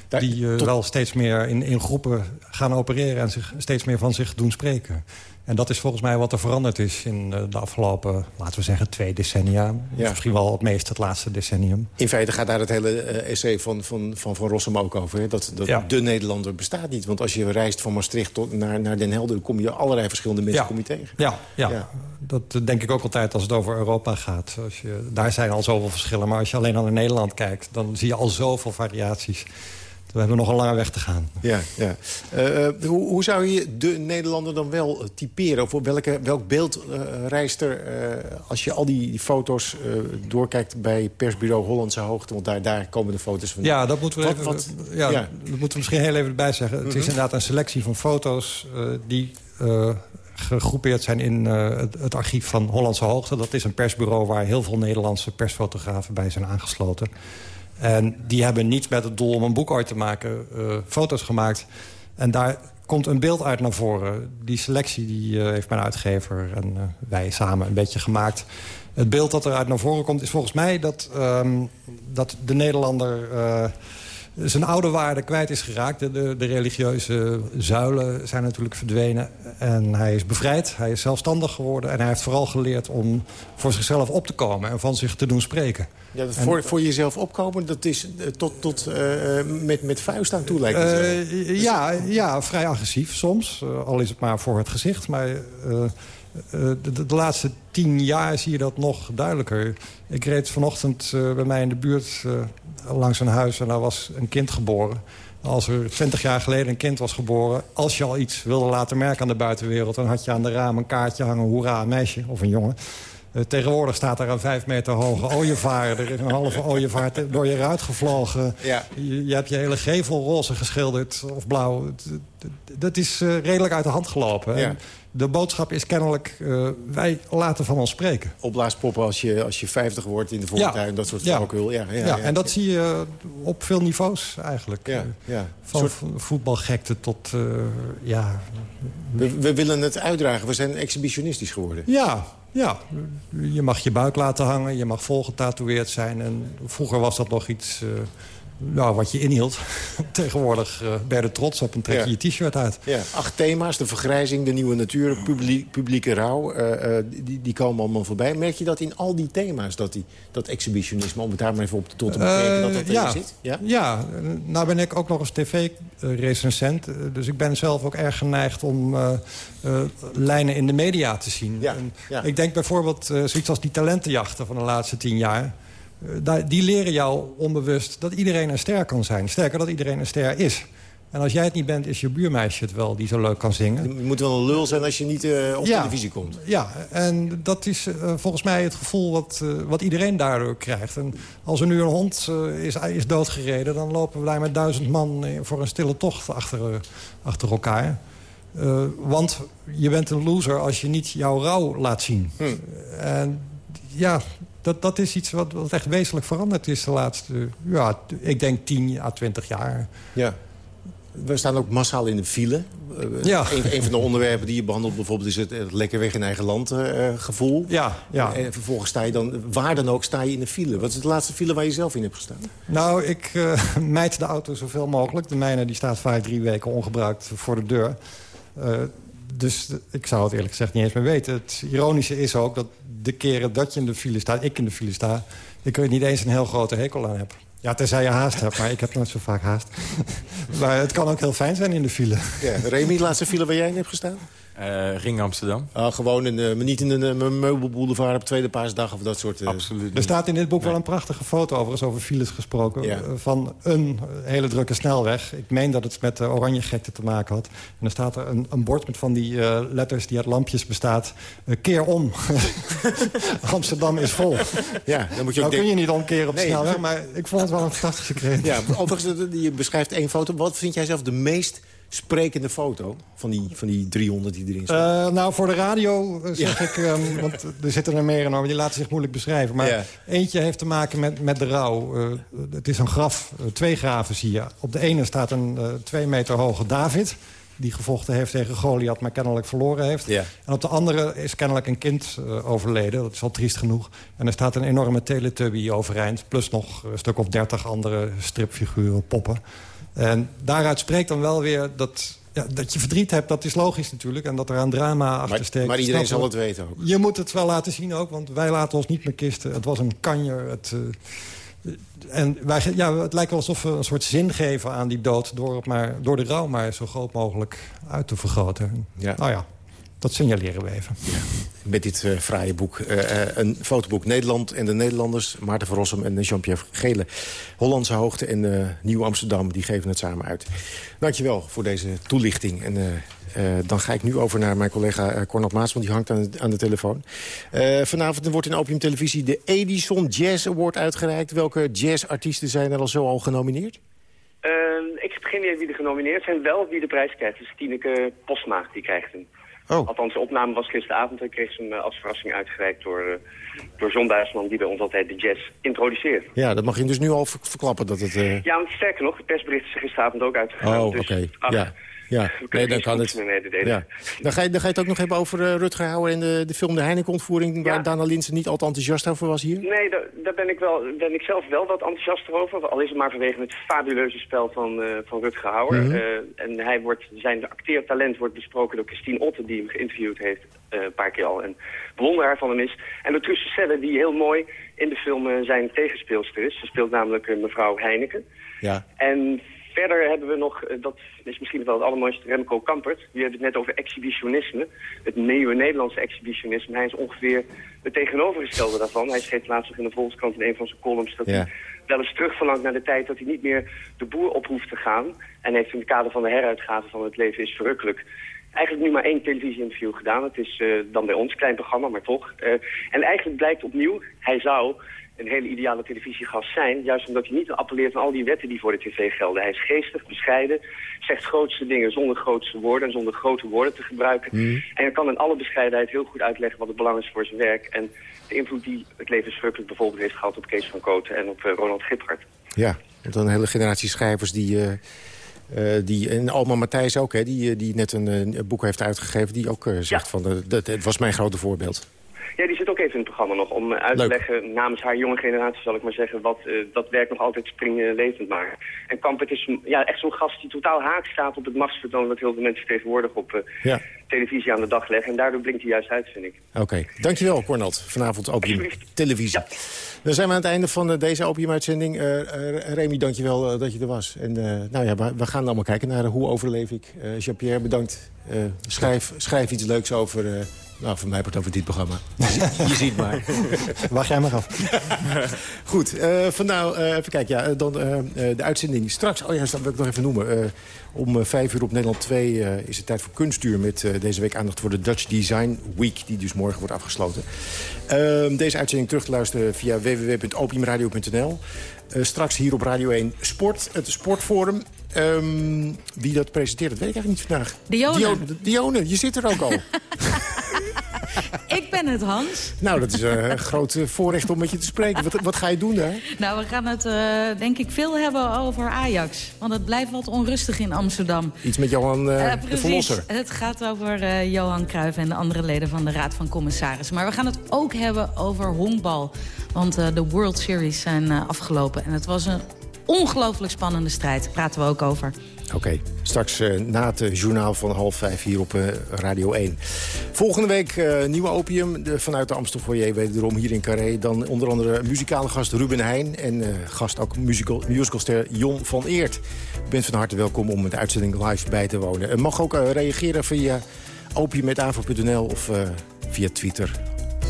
Die wel steeds meer in, in groepen gaan opereren... en zich steeds meer van zich doen spreken. En dat is volgens mij wat er veranderd is in eh, de afgelopen, laten we zeggen, twee decennia. Ja. Misschien wel het meest het laatste decennium. In feite gaat daar het hele uh, essay van Van, van, van Rossum ook over. Hè? Dat, dat de Nederlander bestaat niet. Want als je reist van Maastricht tot naar, naar Den Helder... kom je allerlei verschillende mensen kom je tegen. Ja, ja. ja, dat denk ik ook altijd als het over Europa gaat. Als je, daar zijn al zoveel verschillen. Maar als je alleen naar Nederland kijkt... dan zie je al zoveel variaties. We hebben nog een lange weg te gaan. Ja, ja. Uh, hoe, hoe, zou je de Nederlander dan wel typeren? Of welke, welk beeld uh, reist er als je al die, foto's doorkijkt... bij persbureau Hollandse Hoogte? Want daar, daar komen de foto's van. Ja, dat moeten we, even, wat, ja, ja, dat moeten we misschien heel even erbij zeggen. Het is mhm. inderdaad een selectie van foto's die gegroepeerd zijn in het, het, archief van Hollandse Hoogte. Dat is een persbureau waar heel veel Nederlandse persfotografen bij zijn aangesloten. En die hebben niet met het doel om een boek uit te maken uh, foto's gemaakt. En daar komt een beeld uit naar voren. Die selectie die, uh, heeft mijn uitgever en uh, wij samen een beetje gemaakt. Het beeld dat eruit naar voren komt is volgens mij dat, um, dat de Nederlander zijn oude waarde kwijt is geraakt. De, de, de, religieuze zuilen zijn natuurlijk verdwenen. En hij is bevrijd, hij is zelfstandig geworden... en hij heeft vooral geleerd om voor zichzelf op te komen... en van zich te doen spreken. Ja, dat voor, voor jezelf opkomen, dat is uh, tot, tot uh, met, met vuist aan toe lijkt uh, ja, ja, vrij agressief soms. al is het maar voor het gezicht. Maar de, de, laatste tien jaar zie je dat nog duidelijker. Ik reed vanochtend bij mij in de buurt langs een huis en daar was een kind geboren. Als er twintig jaar geleden een kind was geboren... als je al iets wilde laten merken aan de buitenwereld... dan had je aan de raam een kaartje hangen... hoera, een meisje of een jongen. Uh, tegenwoordig staat daar een vijf meter hoge ooievaar. Er is een halve ooievaar door je ruit gevlogen. Ja. Je, je, hebt je hele gevel roze geschilderd of blauw. Dat is uh, redelijk uit de hand gelopen. Ja de boodschap is kennelijk, uh, wij laten van ons spreken. Opblaaspoppen als je, als je 50 wordt in de voortuin, ja. dat soort. Ja. Ja, ja, ja, en dat zie je op veel niveaus eigenlijk. Van soort... voetbalgekte tot, uh, ja... We, we, willen het uitdragen, we zijn exhibitionistisch geworden. Ja, ja, je mag je buik laten hangen, je mag volgetatoeëerd zijn. En vroeger was dat nog iets... Uh, nou, wat je inhield. Tegenwoordig uh, ben je er trots op en trek je je t-shirt uit. Ja. Acht thema's, de vergrijzing, de nieuwe natuur, publiek, publieke rouw. Uh, uh, die, die komen allemaal voorbij. Merk je dat in al die thema's, dat, die, dat exhibitionisme... om het daar maar even op te tot te bekijken, dat dat ja. zit? Ja? ja, nou ben ik ook nog eens tv-recensent. dus ik ben zelf ook erg geneigd om lijnen in de media te zien. Ja. Ja. Ik denk bijvoorbeeld zoiets als die talentenjachten van de laatste tien jaar... Eh, die leren jou onbewust dat iedereen een ster kan zijn. Sterker, dat iedereen een ster is. En als jij het niet bent, is je buurmeisje het wel die zo leuk kan zingen. Je moet wel een lul zijn als je niet uh, op televisie komt. Ja, en dat is uh, volgens mij het gevoel wat, uh, wat iedereen daardoor krijgt. En als er nu een hond is, is doodgereden... dan lopen we daar met duizend man voor een stille tocht achter, achter elkaar. want je bent een loser als je niet jouw rouw laat zien. Hm. En ja, dat, dat is iets wat, wat echt wezenlijk veranderd is de laatste... ja, ik denk 10 à 20 jaar. Ja. We staan ook massaal in de file. Eh, ja. Een, een, van de onderwerpen die je behandelt bijvoorbeeld... is het, het lekker weg in eigen land uh, gevoel. Ja, ja. En vervolgens sta je dan, waar dan ook, sta je in de file. Wat is de laatste file waar je zelf in hebt gestaan? Nou, ik uh, mijt de auto zoveel mogelijk. De mijne die staat vaak drie weken ongebruikt voor de deur. Dus ik zou het eerlijk gezegd niet eens meer weten. Het ironische is ook dat de keren dat je in de file staat, ik in de file sta... ik er niet eens een heel grote hekel aan heb. Ja, tenzij je haast hebt, maar ik heb nooit zo vaak haast. maar het kan ook heel fijn zijn in de file. Ja, Remy, laatste file waar jij in hebt gestaan? Uh, Ring Amsterdam. Uh, gewoon in, uh, niet in een uh, meubelboulevard op tweede paasdag of dat soort... Absoluut Er staat in dit boek nee. wel een prachtige foto, overigens over files gesproken... Ja. van een hele drukke snelweg. Ik meen dat het met de oranje gekte te maken had. En er staat er een, een bord met van die letters die uit lampjes bestaat. keer om. Amsterdam is vol. Ja, dan moet je nou ook kun je niet omkeren op de nee. snelweg, maar ik vond het wel een fantastische kreet. Ja, overigens, je beschrijft één foto. Wat vind jij zelf de meest sprekende foto van die, van die 300 die erin staan? Uh, nou, voor de radio zeg ja. ik... Um, want er zitten er meer in, maar die laten zich moeilijk beschrijven. Maar ja. eentje heeft te maken met, met de rouw. Uh, het is een graf, uh, twee graven zie je. Op de ene staat een twee meter hoge David die gevochten heeft tegen Goliath, maar kennelijk verloren heeft. Ja. En op de andere is kennelijk een kind uh, overleden. Dat is al triest genoeg. En er staat een enorme teletubby overeind. Plus nog een stuk of dertig andere stripfiguren, poppen. En daaruit spreekt dan wel weer dat, ja, dat je verdriet hebt. Dat is logisch natuurlijk. En dat er aan drama achter maar, steekt. Maar iedereen zal het weten ook. Je moet het wel laten zien ook. Want wij laten ons niet meer kisten. Het was een kanjer. Het, uh, en wij, ja, het lijkt wel alsof we een soort zin geven aan die dood... door, het maar, door de rouw maar zo groot mogelijk uit te vergroten. Ja. Nou ja, dat signaleren we even. Ja. Met dit uh, fraaie boek. Uh, een fotoboek Nederland en de Nederlanders. Maarten van Rossum en Jean-Pierre Gele. Hollandse Hoogte en uh, Nieuw Amsterdam. Die geven het samen uit. Dankjewel voor deze toelichting. En dan ga ik nu over naar mijn collega Cornel Maas. Want die hangt aan de, aan de telefoon. vanavond wordt in Opium Televisie de Edison Jazz Award uitgereikt. Welke jazzartiesten zijn er al zo al genomineerd? ik heb geen idee wie er genomineerd zijn. Wel wie de prijs krijgt. Dus Tineke Posma, die krijgt hem. Oh. Althans, de opname was gisteravond en kreeg ze hem als verrassing uitgereikt door, uh, door John die bij ons altijd de jazz introduceert. Ja, dat mag je dus nu al verklappen dat het... Uh... Ja, want sterker nog, de persbericht is gisteravond ook uitgegaan. Oh, dus, oké. Okay. Ja. Ja, nee, dan kan het. Ja. Dan, ga je, dan ga je het ook nog hebben over uh, Rutger Hauer en de, de film De Heineken-ontvoering... waar ja. Dana Linsen niet al te enthousiast over was hier? Nee, daar, daar ben, ik wel, ben ik zelf wel wat enthousiast over. Al is het maar vanwege het fabuleuze spel van, uh, van Rutger Hauer. Mm -hmm. uh, en hij wordt, zijn acteertalent wordt besproken door Christine Otten... die hem geïnterviewd heeft een paar keer al. En bewonderaar van hem is. En door Trusse Selle, die heel mooi in de film zijn tegenspeelster is. Ze speelt namelijk mevrouw Heineken. Ja. En Verder hebben we nog, dat is misschien wel het allermooiste, Remco Kampert. Die hebben het net over exhibitionisme. Het nieuwe Nederlandse exhibitionisme. Hij is ongeveer het tegenovergestelde daarvan. Hij schreef laatst nog in de Volkskrant in een van zijn columns... dat ja. hij wel eens terugverlangt naar de tijd dat hij niet meer de boer op hoeft te gaan. En heeft in het kader van de heruitgave van Het Leven is Verrukkelijk... Eigenlijk nu maar één televisieinterview gedaan. Het is uh, dan bij ons, klein programma, maar toch. Uh, en eigenlijk blijkt opnieuw, hij zou een hele ideale televisiegast zijn. Juist omdat hij niet appelleert aan al die wetten die voor de tv gelden. Hij is geestig, bescheiden, zegt grootste dingen zonder grootste woorden... en zonder grote woorden te gebruiken. Mm. En hij kan in alle bescheidenheid heel goed uitleggen wat het belang is voor zijn werk... en de invloed die het levensverrukkelijk bijvoorbeeld heeft gehad op Kees van Kooten en op uh, Ronald Giphart. Ja, want een hele generatie schrijvers die... Uh... Uh, die, en Alma Matthijs ook, hè, die, die net een, een boek heeft uitgegeven... die ook uh, zegt ja. van, uh, dat, het was mijn grote voorbeeld. Ja, die zit ook even in het programma nog. Om uit te Leuk. leggen namens haar jonge generatie, zal ik maar zeggen, wat uh, dat werk nog altijd springlevend maakt. En Kampert is ja, echt zo'n gast die totaal haak staat op het machtsvertoon dat heel veel mensen tegenwoordig op uh, ja. televisie aan de dag leggen. En daardoor blinkt hij juist uit, vind ik. Oké, okay. dankjewel Cornald. Vanavond Opium Televisie. Ja. Dan zijn we aan het einde van uh, deze Opium-uitzending. Remy, dankjewel dat je er was. En nou ja, we, we, gaan allemaal kijken naar hoe overleef ik. Jean-Pierre, bedankt. schrijf, schrijf iets leuks over... Nou, voor mij wordt over dit programma. Je, ziet maar. Wacht jij maar af. Goed, uh, van nou, uh, even kijken. Ja, dan uh, de uitzending straks. Oh ja, dat wil ik nog even noemen. om vijf uur op Nederland 2 is het tijd voor kunstuur... met deze week aandacht voor de Dutch Design Week... die dus morgen wordt afgesloten. Ehm, deze uitzending terug te luisteren via www.opiumradio.nl. straks hier op Radio 1 Sport, het Sportforum. Um, wie dat presenteert, dat weet ik eigenlijk niet vandaag. Dione. Dione, Dione je zit er ook al. Ik ben het, Hans. Nou, dat is een groot voorrecht om met je te spreken. Wat, wat ga je doen daar? Nou, we gaan het uh, denk ik veel hebben over Ajax. Want het blijft wat onrustig in Amsterdam. Iets met Johan uh, uh, de Verlosser. Het gaat over Johan Cruijff en de andere leden van de Raad van Commissarissen. Maar we gaan het ook hebben over honkbal. Want de World Series zijn afgelopen. En het was een ongelooflijk spannende strijd. Daar praten we ook over. Oké, straks uh, na het uh, journaal van half vijf hier op uh, Radio 1. Volgende week nieuwe opium de, vanuit de Amstel Foyer wederom hier in Carré. Dan onder andere muzikale gast Ruben Heijn en gast ook musical, musicalster Jon van Eert. U bent van harte welkom om de uitzending live bij te wonen. En mag ook reageren via opium.avro.nl of via Twitter.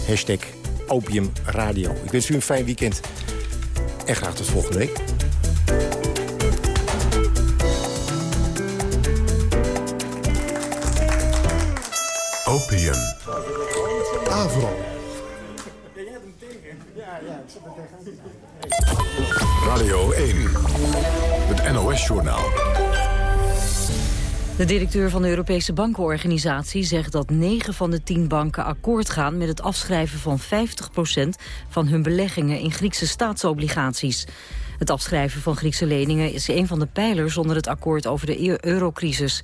Hashtag opiumradio. Ik wens u een fijn weekend en graag tot volgende week. Opium. Avro. Radio 1. Het NOS-journaal. De directeur van de Europese bankenorganisatie zegt dat 9 van de 10 banken akkoord gaan met het afschrijven van 50% van hun beleggingen in Griekse staatsobligaties. Het afschrijven van Griekse leningen is een van de pijlers onder het akkoord over de eurocrisis.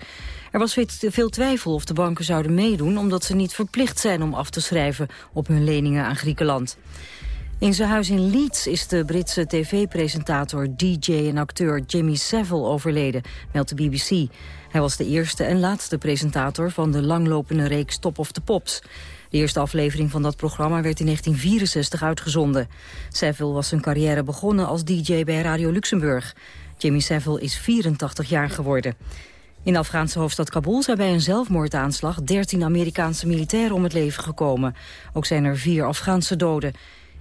Er was veel twijfel of de banken zouden meedoen... omdat ze niet verplicht zijn om af te schrijven op hun leningen aan Griekenland. In zijn huis in Leeds is de Britse tv-presentator, DJ en acteur Jimmy Savile overleden, meldt de BBC. Hij was de eerste en laatste presentator van de langlopende reeks Top of the Pops. De eerste aflevering van dat programma werd in 1964 uitgezonden. Savile was zijn carrière begonnen als DJ bij Radio Luxemburg. Jimmy Savile is 84 jaar geworden. In de Afghaanse hoofdstad Kabul zijn bij een zelfmoordaanslag 13 Amerikaanse militairen om het leven gekomen. Ook zijn er vier Afghaanse doden.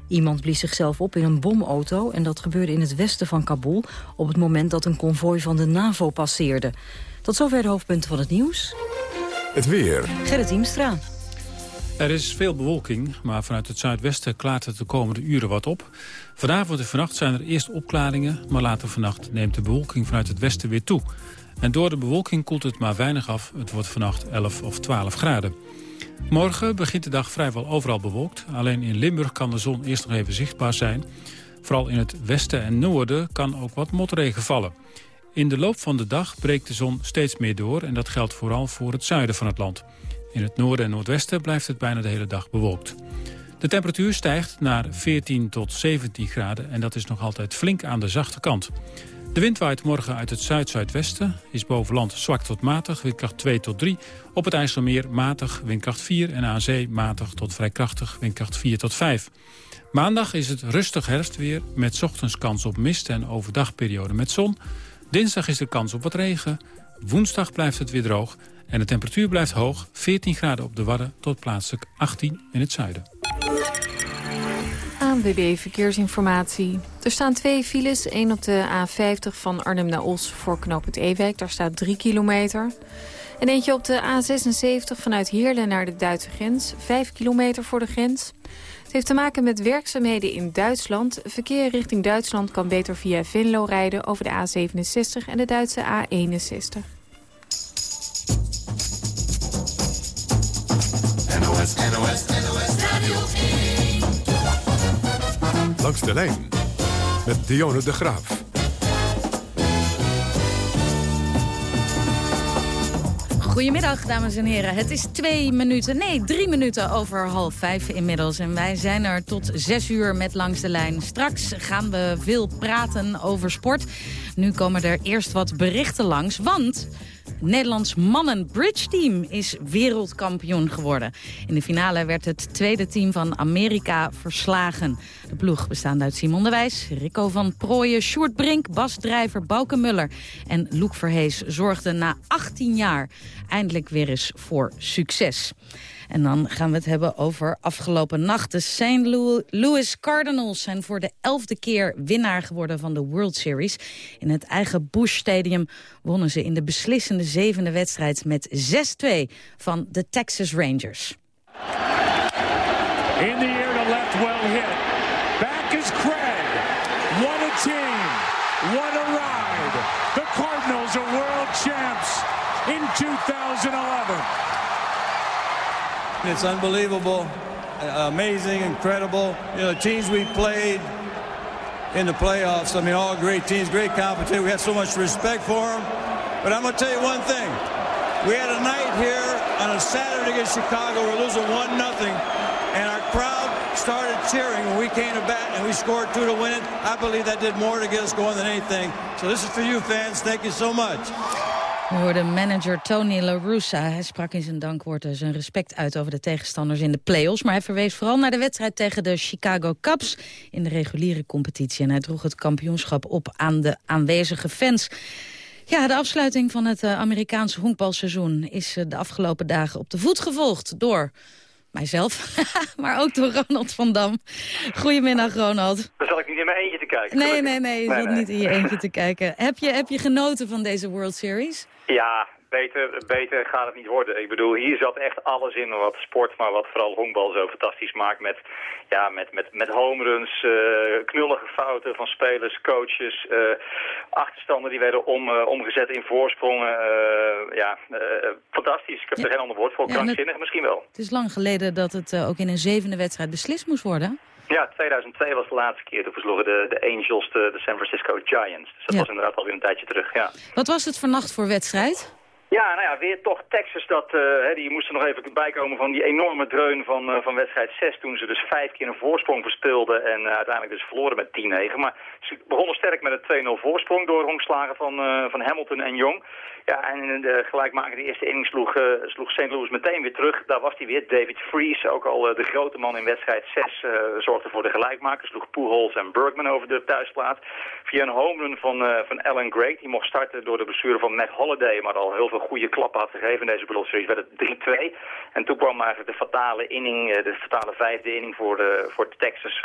Iemand blies zichzelf op in een bomauto en dat gebeurde in het westen van Kabul op het moment dat een konvooi van de NAVO passeerde. Tot zover de hoofdpunten van het nieuws. Het weer. Gerrit Hiemstra. Er is veel bewolking, maar vanuit het zuidwesten klaart het de komende uren wat op. Vanavond en vannacht zijn er eerst opklaringen, maar later vannacht neemt de bewolking vanuit het westen weer toe. En door de bewolking koelt het maar weinig af. Het wordt vannacht 11 of 12 graden. Morgen begint de dag vrijwel overal bewolkt. Alleen in Limburg kan de zon eerst nog even zichtbaar zijn. Vooral in het westen en noorden kan ook wat motregen vallen. In de loop van de dag breekt de zon steeds meer door... en dat geldt vooral voor het zuiden van het land. In het noorden en noordwesten blijft het bijna de hele dag bewolkt. De temperatuur stijgt naar 14 tot 17 graden... en dat is nog altijd flink aan de zachte kant. De wind waait morgen uit het zuid-zuidwesten, is boven land zwak tot matig, windkracht 2 tot 3. Op het IJsselmeer matig, windkracht 4 en aan zee matig tot vrij krachtig, windkracht 4 tot 5. Maandag is het rustig herfstweer met ochtends kans op mist en overdagperiode met zon. Dinsdag is er kans op wat regen. Woensdag blijft het weer droog en de temperatuur blijft hoog, 14 graden op de Wadden tot plaatselijk 18 in het zuiden. ANWB Verkeersinformatie. Er staan twee files. één op de A50 van Arnhem naar Os voor knooppunt Ewijk. Daar staat 3 kilometer. En eentje op de A76 vanuit Heerlen naar de Duitse grens. 5 kilometer voor de grens. Het heeft te maken met werkzaamheden in Duitsland. Verkeer richting Duitsland kan beter via Venlo rijden over de A67 en de Duitse A61. NOS, NOS, NOS Radio Langs de lijn met Dionne de Graaf. Goedemiddag, dames en heren. Het is twee minuten, nee, drie minuten over half vijf inmiddels. En wij zijn er tot zes uur met Langs de Lijn. Straks gaan we veel praten over sport. Nu komen er eerst wat berichten langs, want... Nederlands mannen bridge team is wereldkampioen geworden. In de finale werd het tweede team van Amerika verslagen. De ploeg bestaande uit Simon de Wijs, Rico van Prooijen, Sjoerd Brink, Bas Drijver, Bouke Muller en Loek Verhees zorgden na 18 jaar eindelijk weer eens voor succes. En dan gaan we het hebben over afgelopen nacht. De St. Louis Cardinals zijn voor de elfde keer winnaar geworden van de World Series. In het eigen Busch Stadium wonnen ze in de beslissende zevende wedstrijd met 6-2 van de Texas Rangers. In the air to left, well hit. Back is Craig. What a team. What a ride. The Cardinals are world champs in 2011. It's unbelievable, uh, amazing, incredible. You know, the teams we played in the playoffs, I mean, all great teams, great competition. We had so much respect for them. But I'm going to tell you one thing. We had a night here on a Saturday against Chicago. We're losing 1 nothing, And our crowd started cheering when we came to bat and we scored two to win it. I believe that did more to get us going than anything. So this is for you fans. Thank you so much. We hoorden manager Tony La Russa. Hij sprak in zijn dankwoord zijn respect uit over de tegenstanders in de play-offs. Maar hij verwees vooral naar de wedstrijd tegen de Chicago Cubs in de reguliere competitie. En hij droeg het kampioenschap op aan de aanwezige fans. Ja, de afsluiting van het uh, Amerikaanse honkbalseizoen is uh, de afgelopen dagen op de voet gevolgd door mijzelf, maar ook door Ronald van Dam. Goedemiddag, Ronald. Dan zal ik niet in mijn eentje te kijken. Nee, nee, nee, je nee, zat nee. niet in je eentje te kijken. Heb je, heb je genoten van deze World Series? Ja, beter, beter gaat het niet worden. Ik bedoel, hier zat echt alles in wat sport, maar wat vooral honkbal zo fantastisch maakt. Met, ja, met, met, met homeruns, uh, knullige fouten van spelers, coaches, uh, achterstanden die werden om, uh, omgezet in voorsprongen. ja, fantastisch. Ik heb ja. er geen ander woord voor. Ja, Krankzinnig het, misschien wel. Het is lang geleden dat het ook in een zevende wedstrijd beslist moest worden. Ja, 2002 was de laatste keer. Toen versloegen de, de Angels de, de San Francisco Giants. Dus dat ja. was inderdaad alweer een tijdje terug, ja. Wat was het vannacht voor wedstrijd? Ja, nou ja, weer toch Texas. Dat, uh, die moesten nog even bijkomen van die enorme dreun van, uh, van wedstrijd 6... toen ze dus vijf keer een voorsprong verspeelden en uh, uiteindelijk dus verloren met 10-9. Maar ze begonnen sterk met een 2-0 voorsprong door honkslagen van, van Hamilton en Jong. Ja, en de gelijkmakende eerste inning sloeg, sloeg St. Louis meteen weer terug. Daar was hij weer, David Fries, ook al de grote man in wedstrijd 6... zorgde voor de gelijkmaker, sloeg Pujols en Bergman over de thuisplaats. Via een home run van, van Alan Gray, die mocht starten door de bestuurder van Matt Holliday... maar al heel veel goede klappen had gegeven in deze World Series, werd het 3-2. En toen kwam eigenlijk de fatale inning, de fatale vijfde inning voor de, voor Texas.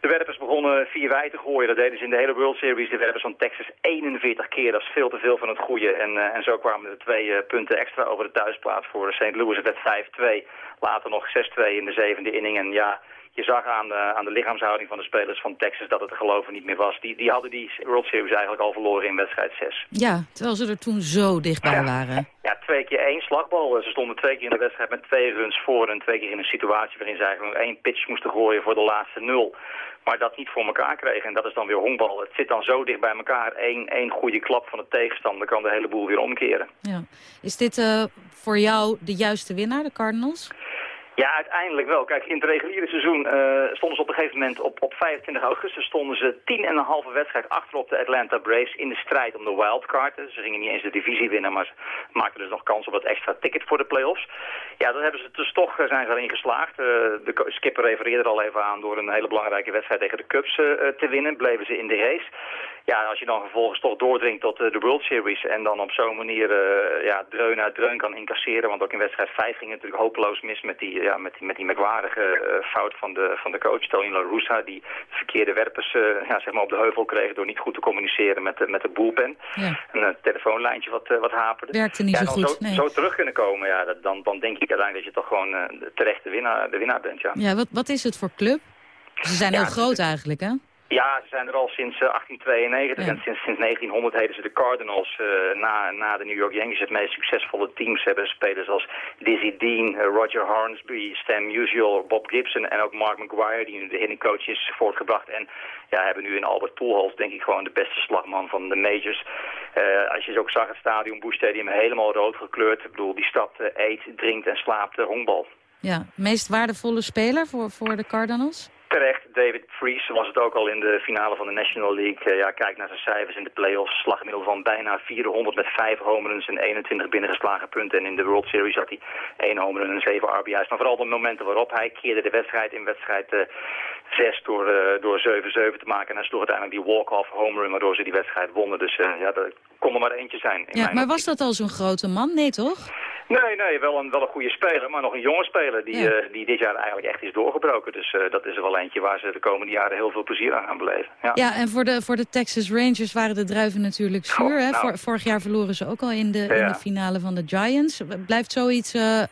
De werpers begonnen vier wij te gooien. Dat deden ze in de hele World Series. De werpers van Texas 41 keer. Dat is veel te veel van het goede. En, uh, en zo kwamen er twee punten extra over de thuisplaats voor St. Louis. Het werd 5-2. Later nog 6-2 in de zevende inning. En ja, je zag aan de, aan de lichaamshouding van de spelers van Texas dat het te geloven niet meer was. Die, die hadden die World Series eigenlijk al verloren in wedstrijd 6. Ja, terwijl ze er toen zo dichtbij ja. waren. Ja, twee keer één slagbal. Ze stonden twee keer in de wedstrijd met twee runs voor en twee keer in een situatie waarin ze eigenlijk nog één pitch moesten gooien voor de laatste nul. Maar dat niet voor elkaar kregen. En dat is dan weer honkbal. Het zit dan zo dicht bij elkaar. Eén, één goede klap van de tegenstander kan de hele boel weer omkeren. Ja. Is dit uh, voor jou de juiste winnaar, de Cardinals? Ja, uiteindelijk wel. Kijk, in het reguliere seizoen uh, stonden ze op een gegeven moment op, op 25 augustus stonden ze tien en een halve wedstrijd achter op de Atlanta Braves in de strijd om de wildcard. Ze gingen niet eens de divisie winnen, maar ze maakten dus nog kans op het extra ticket voor de playoffs. Ja, dat hebben ze dus toch, zijn ze erin geslaagd. Uh, de skipper refereerde er al even aan door een hele belangrijke wedstrijd tegen de Cubs te winnen. Bleven ze in de race. Ja, als je dan vervolgens toch doordringt tot de World Series en dan op zo'n manier ja, dreun uit dreun kan incasseren. Want ook in wedstrijd 5 ging het natuurlijk hopeloos mis met die ja, met die, met die merkwaardige uh, fout van de, van de coach, Tony La Russa, die de verkeerde werpers uh, ja, zeg maar op de heuvel kreeg door niet goed te communiceren met de, met de bullpen. Ja. Een uh, telefoonlijntje wat, wat haperde. Werkte niet ja, zo goed. Zo, nee. zo terug kunnen komen, ja, dan, dan denk ik uiteindelijk dat je toch gewoon terecht de winnaar, de winnaar bent. Ja, ja wat, wat is het voor club? Ze zijn heel groot eigenlijk, hè? Ja, ze zijn er al sinds uh, 1892 ja. en sinds, sinds 1900 heten ze de Cardinals. Uh, na, na de New York Yankees het meest succesvolle teams hebben spelers als Dizzy Dean, uh, Roger Hornsby, Stan Musial, Bob Gibson en ook Mark McGuire die nu de hitting coach is voortgebracht. En ja, hebben nu in Albert Pujols denk ik gewoon de beste slagman van de majors. als je ook zag het stadion, Bush Stadium, helemaal rood gekleurd. Ik bedoel, die stad eet, drinkt en slaapt honkbal. Ja, meest waardevolle speler voor, voor de Cardinals? Terecht, David Fries was het ook al in de finale van de National League. Uh, ja, kijk naar zijn cijfers in de playoffs. Slaggemiddel van bijna 400 met 5 homeruns en 21 binnengeslagen punten. En in de World Series had hij 1 homerun en 7 RBI's. Maar vooral de momenten waarop hij keerde de wedstrijd in wedstrijd uh, 6 door, uh, door 7-7 te maken. En hij sloeg uiteindelijk die walk-off homerun waardoor ze die wedstrijd wonnen. Dus ja, dat kon er maar eentje zijn. Ja, maar was dat al zo'n grote man? Nee, toch? Nee, nee, wel een, wel een goede speler, maar nog een jonge speler die, ja. uh, die dit jaar eigenlijk echt is doorgebroken. Dus uh, dat is er wel eentje waar ze de komende jaren heel veel plezier aan gaan beleven. Ja, ja en voor de, voor de Texas Rangers waren de druiven natuurlijk zuur. Oh, hè? nou. Vor, vorig jaar verloren ze ook al in de, ja. in de finale van de Giants. Blijft zoiets uh,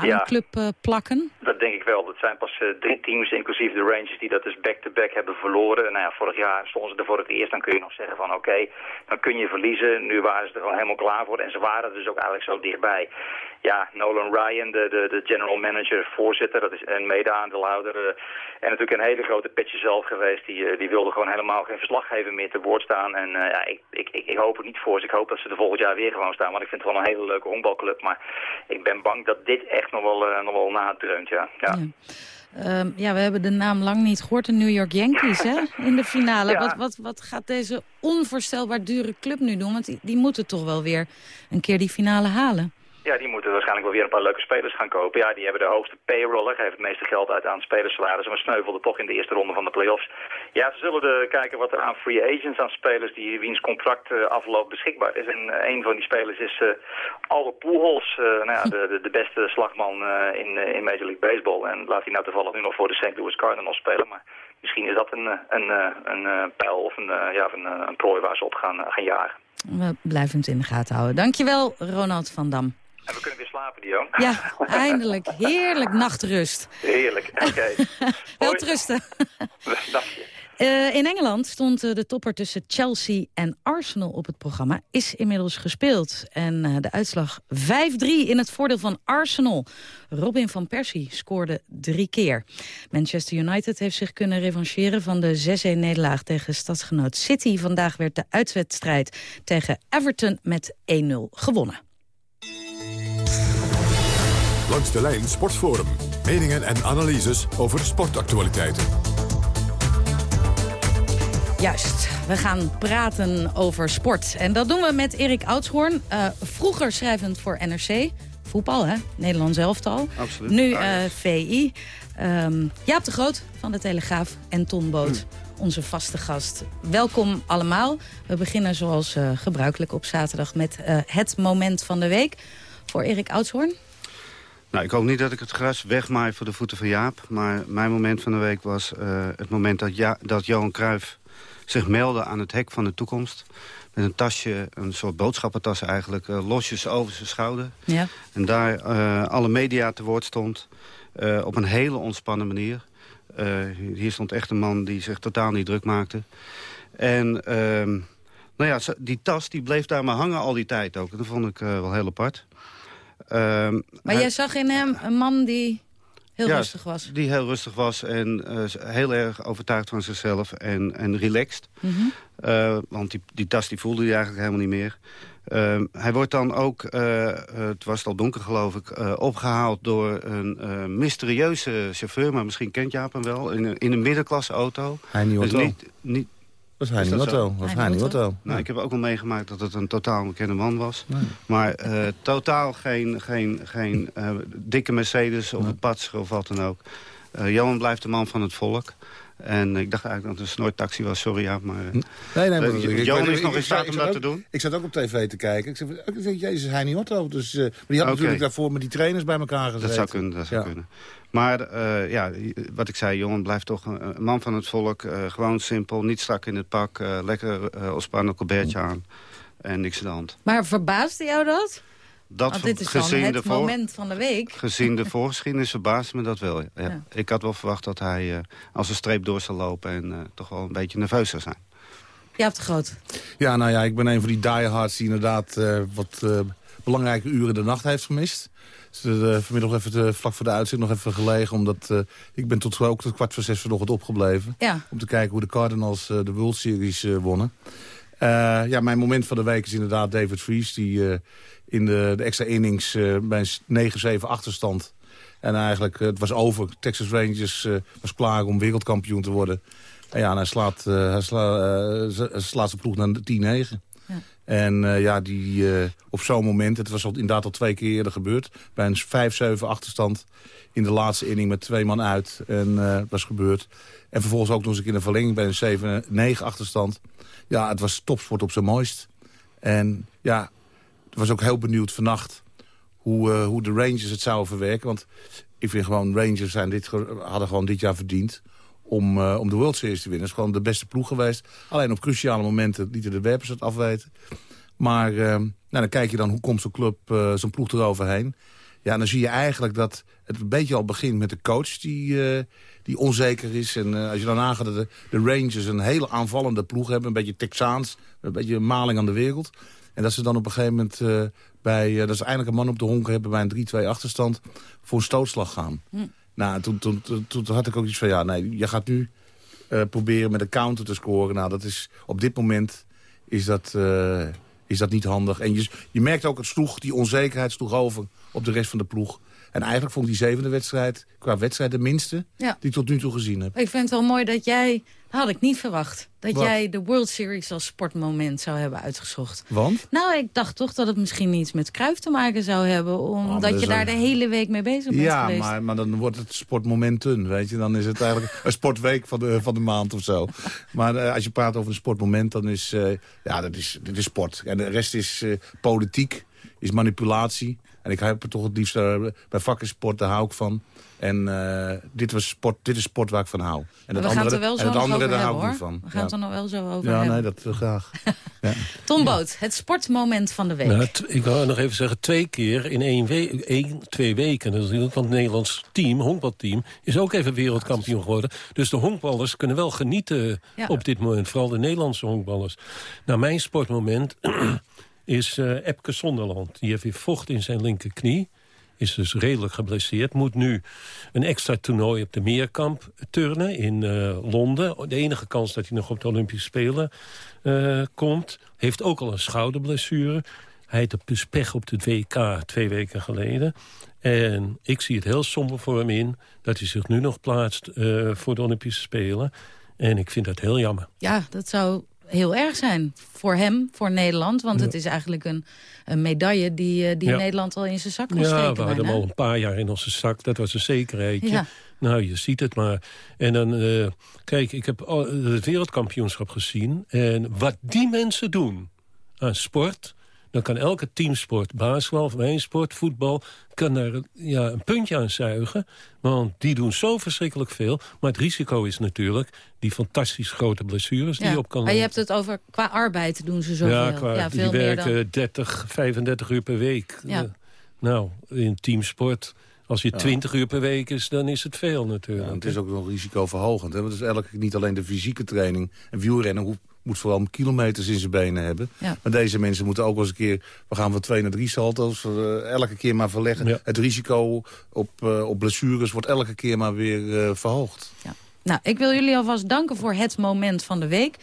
aan een club plakken? Dat denk ik wel. Het zijn pas drie teams, inclusief de Rangers, die dat dus back-to-back -back hebben verloren. Nou ja, vorig jaar stonden ze er voor het eerst. Dan kun je nog zeggen van oké, dan kun je verliezen. Nu waren ze er al helemaal klaar voor. En ze waren dus ook eigenlijk zo dichtbij. Ja, Nolan Ryan, de, de, de general manager, voorzitter, dat is een mede-aandeelhouder. Uh, en natuurlijk een hele grote pitcher zelf geweest. Die, uh, die wilde gewoon helemaal geen verslaggever meer te woord staan. En uh, ja, ik, ik, ik, hoop het niet voor ze. Ik hoop dat ze er volgend jaar weer gewoon staan. Want ik vind het wel een hele leuke honkbalclub. Maar ik ben bang dat dit echt nog wel, nog wel nadreunt, ja. ja. Ehm, ja, we hebben de naam lang niet gehoord, de New York Yankees hè, in de finale. Wat, wat, wat gaat deze onvoorstelbaar dure club nu doen? Want die, die moeten toch wel weer een keer die finale halen. Ja, die moeten waarschijnlijk wel weer een paar leuke spelers gaan kopen. Ja, die hebben de hoogste payroll, geven het meeste geld uit aan spelerssalarissen, maar sneuvelden toch in de eerste ronde van de playoffs. Ja, ze zullen kijken wat er aan free agents, aan spelers die wiens contract uh, beschikbaar is. En uh, een van die spelers is uh, Albert Pujols, nou ja, de, de, de, beste slagman in, in Major League Baseball. En laat hij nou toevallig nu nog voor de St. Louis Cardinals spelen, maar misschien is dat een, een, een, een pijl of een, ja, een, een prooi waar ze op gaan, gaan jagen. We blijven het in de gaten houden. Dankjewel, Ronald van Dam. En we kunnen weer slapen, Dio. Ja, eindelijk. Heerlijk nachtrust. Heerlijk, oké. Okay. Wel. Uh, in Engeland stond uh, de topper tussen Chelsea en Arsenal op het programma. Is inmiddels gespeeld. En uh, de uitslag 5-3 in het voordeel van Arsenal. Robin van Persie scoorde drie keer. Manchester United heeft zich kunnen revancheren van de 6-1-nederlaag tegen stadsgenoot City. Vandaag werd de uitwedstrijd tegen Everton met 1-0 gewonnen. Langs de lijn Sportforum. Meningen en analyses over sportactualiteiten. Juist, we gaan praten over sport. En dat doen we met Erik Oudshoorn. Uh, vroeger schrijvend voor NRC. Voetbal, hè? Nederlands elftal. Absoluut. Nu uh, VI. Um, Jaap de Groot van de Telegraaf en Ton Boot. Hm. Onze vaste gast. Welkom allemaal. We beginnen zoals uh, gebruikelijk op zaterdag met het moment van de week. Voor Erik Oudshoorn. Nou, ik hoop niet dat ik het gras wegmaai voor de voeten van Jaap. Maar mijn moment van de week was uh, het moment dat, ja, dat Johan Cruijff zich meldde aan het hek van de toekomst. Met een tasje, een soort boodschappentas eigenlijk, uh, losjes over zijn schouder. Ja. En daar uh, alle media te woord stond. op een hele ontspannen manier. hier stond echt een man die zich totaal niet druk maakte. En ehm, nou ja, die tas die bleef daar maar hangen al die tijd ook. En dat vond ik wel heel apart. Um, maar jij zag in hem een man die heel ja, rustig was? die heel rustig was en uh, heel erg overtuigd van zichzelf en, en relaxed. Mm -hmm. uh, want die, die tas die voelde hij eigenlijk helemaal niet meer. Uh, hij wordt dan ook, uh, het was al donker geloof ik, uh, opgehaald door een mysterieuze chauffeur. Maar misschien kent Jaap hem wel, in een, in een middenklasse auto. Hij niet, dus niet, niet was hij niet Otto. Was hij niet Otto. Nou, ik heb ook wel meegemaakt dat het een totaal bekende man was. Nee. Maar uh, totaal geen, geen, geen uh, dikke Mercedes of nee. een Patser of wat dan ook. Uh, Johan blijft de man van het volk. En ik dacht eigenlijk dat het een snortaxi was, sorry ja, maar... Nee, nee, maar uh, Johan is nog in staat om dat te doen. Ik zat ook op tv te kijken. Ik zei, ik zei jezus, hij niet Otto. Dus, uh, maar die had okay. natuurlijk daarvoor met die trainers bij elkaar gezeten. Dat zou kunnen, dat zou ja. kunnen. Maar uh, ja, wat ik zei, Johan blijft toch een, man van het volk. Uh, gewoon simpel, niet strak in het pak. Uh, lekker uh, ontspannen colbertje aan. En niks aan de hand. Maar verbaasde jou dat? Dat Want dit is dan het de moment van de week. Gezien de voorgeschiedenis verbaasde me dat wel. Ja. Ja. Ik had wel verwacht dat hij als een streep door zou lopen... en toch wel een beetje nerveus zou zijn. Ja, te groot. Ja, nou ja, ik ben een van die diehards die inderdaad wat belangrijke uren de nacht heeft gemist. Dus, uh, vanmiddag even te, vlak voor de uitzet nog even gelegen. Omdat uh, ik ben tot ook tot kwart voor zes vanochtend opgebleven. Ja. Om te kijken hoe de Cardinals uh, de World Series wonnen. ja, mijn moment van de week is inderdaad David Fries. Die in de, de, extra innings bij een 9-7 achterstand. En eigenlijk, het was over. Texas Rangers was klaar om wereldkampioen te worden. En ja, en hij slaat, hij sla, slaat zijn ploeg naar 10-9. En uh, ja, die uh, op zo'n moment, het was al, inderdaad al twee keer eerder gebeurd... bij een 5-7 achterstand in de laatste inning met twee man uit. En uh, was gebeurd. En vervolgens ook nog eens in een verlenging bij een 7-9 achterstand. Ja, het was topsport op zijn mooist. En ja, ik was ook heel benieuwd vannacht hoe, hoe de Rangers het zouden verwerken. Want ik vind gewoon, Rangers zijn dit, hadden gewoon dit jaar verdiend om, uh, om de World Series te winnen. Het is gewoon de beste ploeg geweest. Alleen op cruciale momenten lieten de werpers het afweten. Maar uh, nou, dan kijk je dan hoe komt zo'n club, uh, zo'n ploeg eroverheen. Ja, dan zie je eigenlijk dat het een beetje al begint met de coach die, die onzeker is. En als je dan nagaat dat de, Rangers een hele aanvallende ploeg hebben. Een beetje Texaans, een beetje maling aan de wereld. En dat ze dan op een gegeven moment bij, dat ze eindelijk een man op de honk hebben bij een 3-2 achterstand voor een stootslag gaan. Hm. Nou, toen, had ik ook iets van, ja, nee, je gaat nu uh, proberen met een counter te scoren. Nou, dat is, op dit moment is dat, uh, is dat niet handig. En je, je merkt ook, het sloeg, die onzekerheid sloeg over op de rest van de ploeg. En eigenlijk vond ik die zevende wedstrijd qua wedstrijd de minste Ja. die ik tot nu toe gezien heb. Ik vind het wel mooi dat jij... Dat had ik niet verwacht. Dat Wat? jij de World Series als sportmoment zou hebben uitgezocht. Want? Nou, ik dacht toch dat het misschien iets met Kruif te maken zou hebben. Omdat dat je daar een- de hele week mee bezig bent Ja, geweest. maar, maar dan wordt het sportmomenten, weet je. Dan is het eigenlijk een sportweek van de, van de maand of zo. Maar eh, als je praat over een sportmoment, dan is... eh, ja, dat is, dit is sport. En de rest is eh, politiek, is manipulatie. En ik heb het toch het liefst... eh, bij vakkensport, daar hou ik van. En eh, dit, was sport, dit is sport waar ik van hou. En Maar we gaan het er wel en zo het andere, over daar hebben, hou ik niet van. We gaan het er nog wel zo over Ja, hebben. nee, dat eh, graag. ja. Tom Boot, het sportmoment van de week. Nou, ik wou nog even zeggen, twee keer in één week, één, twee weken natuurlijk. Want het Nederlands team, honkbalteam, is ook even wereldkampioen geworden. Dus de honkballers kunnen wel genieten Ja. op dit moment. Vooral de Nederlandse honkballers. Nou, mijn sportmoment is eh Epke Zonderland. Die heeft weer vocht in zijn linkerknie. Is dus redelijk geblesseerd. Moet nu een extra toernooi op de Meerkamp turnen in eh, Londen. De enige kans dat hij nog op de Olympische Spelen eh, komt. Heeft ook al een schouderblessure. Hij had dus pech op het WK twee weken geleden. En ik zie het heel somber voor hem in... dat hij zich nu nog plaatst voor de Olympische Spelen. En ik vind dat heel jammer. Ja, dat zou heel erg zijn voor hem, voor Nederland. Want het is eigenlijk een, een medaille die, eh, die Ja. Nederland al in zijn zak kon Ja, steken. we hadden hem al een paar jaar in onze zak. Dat was een zekerheidje. Ja. Nou, je ziet het maar. En dan, eh, kijk, ik heb het wereldkampioenschap gezien. En wat die mensen doen aan sport... dan kan elke teamsport, basketbal, wijnsport, voetbal... kan daar ja, een puntje aan zuigen. Want die doen zo verschrikkelijk veel. Maar het risico is natuurlijk die fantastisch grote blessures... die je op kan maar je hebt het over qua arbeid doen ze zoveel. Ja, qua, ja, die veel meer werken dan. 30, 35 uur per week. Ja. Eh, nou, in teamsport, als je Ja. 20 uur per week is, dan is het veel natuurlijk. Ja, het is ook wel risicoverhogend. Hè? Want het is elke, niet alleen de fysieke training. En wielrennen hoe- moet vooral kilometers in zijn benen hebben. Ja. Maar deze mensen moeten ook wel eens een keer... we gaan van twee naar drie salto's, eh, elke keer maar verleggen. Het risico op, eh, op blessures wordt elke keer maar weer eh, verhoogd. Nou, ik wil jullie alvast danken voor het moment van de week.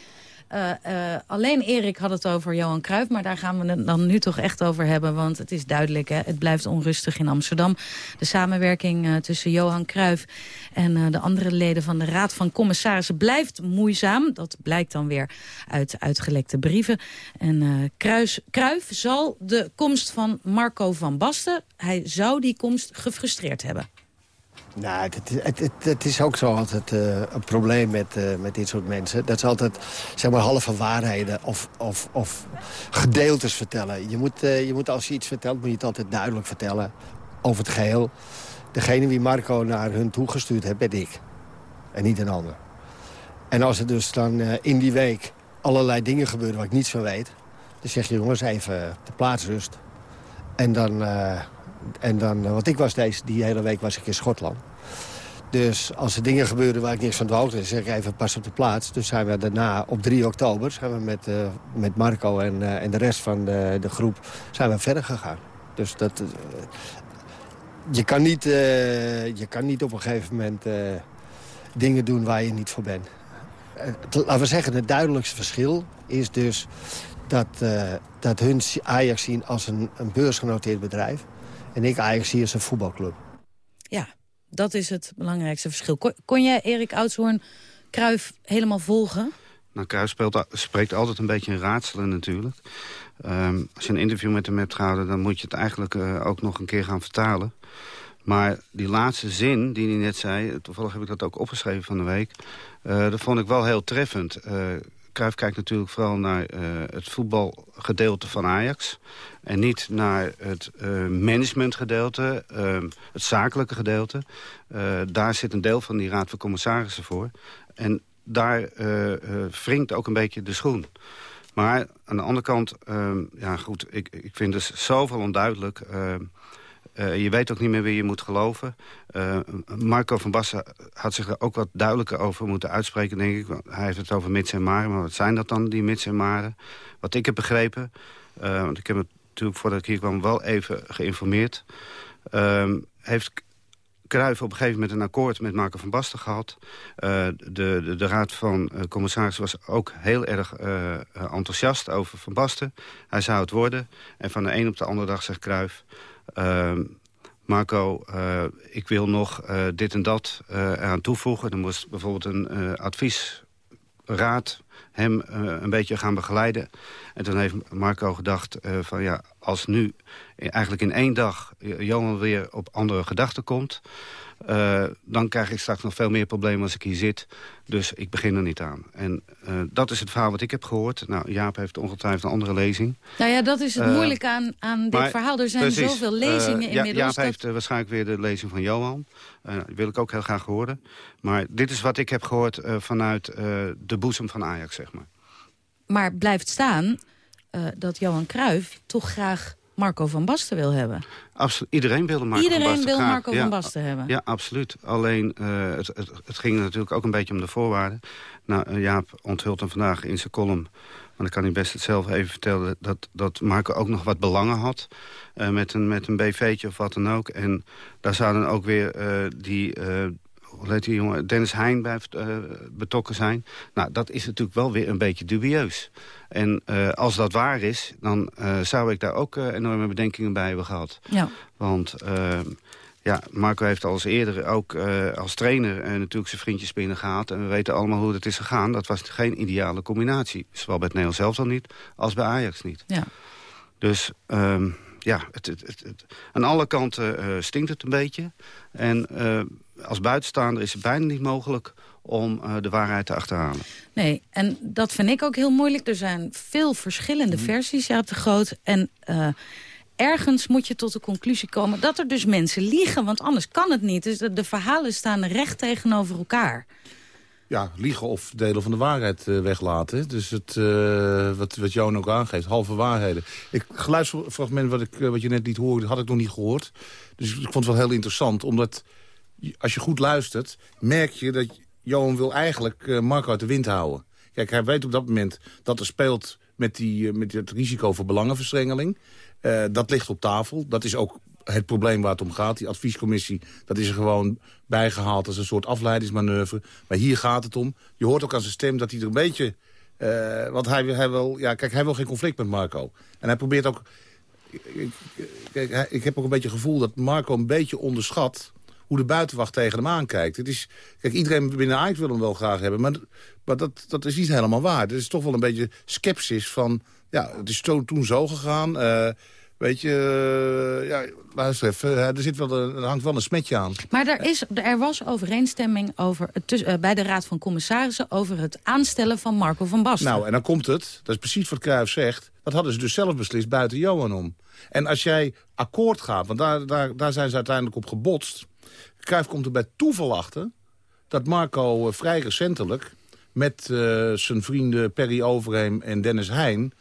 Eh, eh, alleen Erik had het over Johan Cruijff, maar daar gaan we het dan nu toch echt over hebben. Want het is duidelijk, hè, het blijft onrustig in Amsterdam. De samenwerking eh, tussen Johan Cruijff en de andere leden van de Raad van Commissarissen blijft moeizaam. Dat blijkt dan weer uit uitgelekte brieven. En Kruis, Cruijff zal de komst van Marco van Basten, hij zou die komst gefrustreerd hebben. Nou, het, het, het, is ook zo altijd eh, een probleem met, eh, met dit soort mensen. Dat ze altijd zeg maar, halve waarheden of, of, of gedeeltes vertellen. Je moet, eh, je moet als je iets vertelt, moet je het altijd duidelijk vertellen over het geheel. Degene wie Marco naar hun toegestuurd heeft, ben ik. En niet een ander. En als er dus dan in die week allerlei dingen gebeuren waar ik niets van weet... dan zeg je jongens even de plaatsrust. En dan... en dan, eh, want ik was deze, die hele week was ik in Schotland. Dus als er dingen gebeuren waar ik niks van dan zeg ik even pas op de plaats. Dus zijn we daarna op 3 oktober zijn we met, eh, met Marco en, eh, en de rest van de, de groep zijn we verder gegaan. Dus dat, je, kan niet, je kan niet op een gegeven moment dingen doen waar je niet voor bent. Laten we zeggen, het duidelijkste verschil is dus dat, dat hun Ajax zien als een, een beursgenoteerd bedrijf. En ik Ajax zie als een voetbalclub. Ja, dat is het belangrijkste verschil. Kon, kon jij Erik Oudshoorn Kruif helemaal volgen? Nou, speelt, spreekt altijd een beetje in raadselen natuurlijk. Ehm, als je een interview met hem hebt gehouden... dan moet je het eigenlijk eh, ook nog een keer gaan vertalen. Maar die laatste zin die hij net zei... toevallig heb ik dat ook opgeschreven van de week... eh, dat vond ik wel heel treffend. Uh, Cruijff kijkt natuurlijk vooral naar uh, het voetbalgedeelte van Ajax... en niet naar het uh, managementgedeelte, uh, het zakelijke gedeelte. Uh, daar zit een deel van die raad van commissarissen voor. En daar wringt ook een beetje de schoen. Maar aan de andere kant, uh, ja goed, ik, ik vind dus zoveel onduidelijk... Uh, je weet ook niet meer wie je moet geloven. Uh, Marco van Bassen had zich er ook wat duidelijker over moeten uitspreken, denk ik. Hij heeft het over mits en maren, maar wat zijn dat dan, die mits en maren? Wat ik heb begrepen, uh, want ik heb het natuurlijk voordat ik hier kwam wel even geïnformeerd... Uh, heeft Cruijff op een gegeven moment een akkoord met Marco van Basten gehad. De, de, de raad van uh, commissarissen was ook heel erg enthousiast over Van Basten. Hij zou het worden. En van de een op de andere dag zegt Cruijff... Marco, uh, ik wil nog uh, dit en dat uh, eraan toevoegen. Er moest bijvoorbeeld een adviesraad hem een beetje gaan begeleiden. En toen heeft Marco gedacht van ja, als nu eigenlijk in één dag Johan weer op andere gedachten komt... Uh, dan krijg ik straks nog veel meer problemen als ik hier zit. Dus ik begin er niet aan. En uh, dat is het verhaal wat ik heb gehoord. Nou, Jaap heeft ongetwijfeld een andere lezing. Nou ja, dat is het uh, moeilijke aan, aan dit maar, verhaal. Er zijn precies, zoveel lezingen inmiddels. Ja, Jaap dat... heeft waarschijnlijk weer de lezing van Johan. die wil ik ook heel graag horen. Maar dit is wat ik heb gehoord vanuit de boezem van Ajax, zeg maar. Maar blijft staan dat Johan Cruijff toch graag Marco van Basten wil hebben. Absoluut. Iedereen wilde Marco Iedereen van Basten wil graag. Marco ja, van Basten hebben. Ja, absoluut. Alleen, uh, het, het, het, ging natuurlijk ook een beetje om de voorwaarden. Nou, uh, Jaap onthult hem vandaag in zijn column... maar dan kan hij best het zelf even vertellen... dat, dat Marco ook nog wat belangen had... Uh, met, een, met een BV'tje of wat dan ook. En daar zouden ook weer die hoe heet die jongen, Dennis Heijn bij uh, betrokken zijn. Nou, dat is natuurlijk wel weer een beetje dubieus. En uh, als dat waar is, dan uh, zou ik daar ook enorme bedenkingen bij hebben gehad. Ja. Want ja, Marco heeft al eens eerder ook als trainer natuurlijk zijn vriendjes binnengehaald. En we weten allemaal hoe het is gegaan. Dat was geen ideale combinatie. Zowel bij het Nederlands zelf al niet, als bij Ajax niet. Ja. Dus... Um, ja, het, het, het, aan alle kanten uh, stinkt het een beetje. En uh, als buitenstaander is het bijna niet mogelijk om uh, de waarheid te achterhalen. Nee, en dat vind ik ook heel moeilijk. Er zijn veel verschillende mm. versies, Jaap de Groot. En ergens moet je tot de conclusie komen dat er dus mensen liegen. Want anders kan het niet. Dus de, de verhalen staan recht tegenover elkaar ja, liegen of delen van de waarheid uh, weglaten. Dus het, uh, wat, wat Johan ook aangeeft, halve waarheden. Ik geluidsfragment wat, ik, uh, wat je net niet hoorde, had ik nog niet gehoord. Dus ik vond het wel heel interessant, omdat als je goed luistert... merk je dat Johan wil eigenlijk Marco uit de wind houden. Kijk, hij weet op dat moment dat er speelt met, die, met het risico voor belangenverstrengeling. dat ligt op tafel. Dat is ook het probleem waar het om gaat. Die adviescommissie, dat is er gewoon bijgehaald als een soort afleidingsmanoeuvre. Maar hier gaat het om. Je hoort ook aan zijn stem dat hij er een beetje... Uh, want hij, wil, ja, kijk, hij wil geen conflict met Marco. En hij probeert ook... Kijk, ik heb ook een beetje het gevoel dat Marco een beetje onderschat hoe de buitenwacht tegen hem aankijkt. Het is, kijk, iedereen binnen Ajax wil hem wel graag hebben, maar, maar dat, dat is niet helemaal waar. Er is toch wel een beetje sceptisch van, ja, het is toen, toen zo gegaan... Uh, Weet je, uh, ja, luister even, er, zit wel een, er hangt wel een smetje aan. Maar er, is, er was overeenstemming over het, uh, bij de Raad van Commissarissen... over het aanstellen van Marco van Basten. Nou, en dan komt het, dat is precies wat Cruijff zegt... dat hadden ze dus zelf beslist buiten Johan om. En als jij akkoord gaat, want daar, daar, daar zijn ze uiteindelijk op gebotst... Cruijff komt er bij toeval achter dat Marco vrij recentelijk... met zijn vrienden Perry Overheem en Dennis Heijn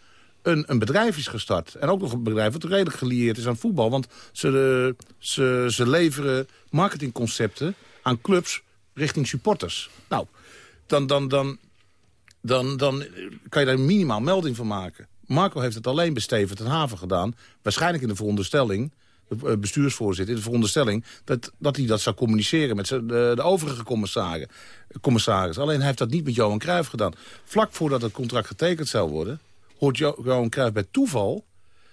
een, een bedrijf is gestart. En ook nog een bedrijf wat redelijk gelieerd is aan voetbal. Want ze, ze, ze leveren marketingconcepten aan clubs richting supporters. Nou, dan, dan, dan, dan, dan kan je daar minimaal melding van maken. Marco heeft het alleen bij Steven ten Haven gedaan. Waarschijnlijk in de veronderstelling de bestuursvoorzitter, in de veronderstelling... dat, dat hij dat zou communiceren met de, de overige commissaris. commissaris. Alleen hij heeft dat niet met Johan Cruijff gedaan. Vlak voordat het contract getekend zou worden hoort Johan Cruijff bij toeval...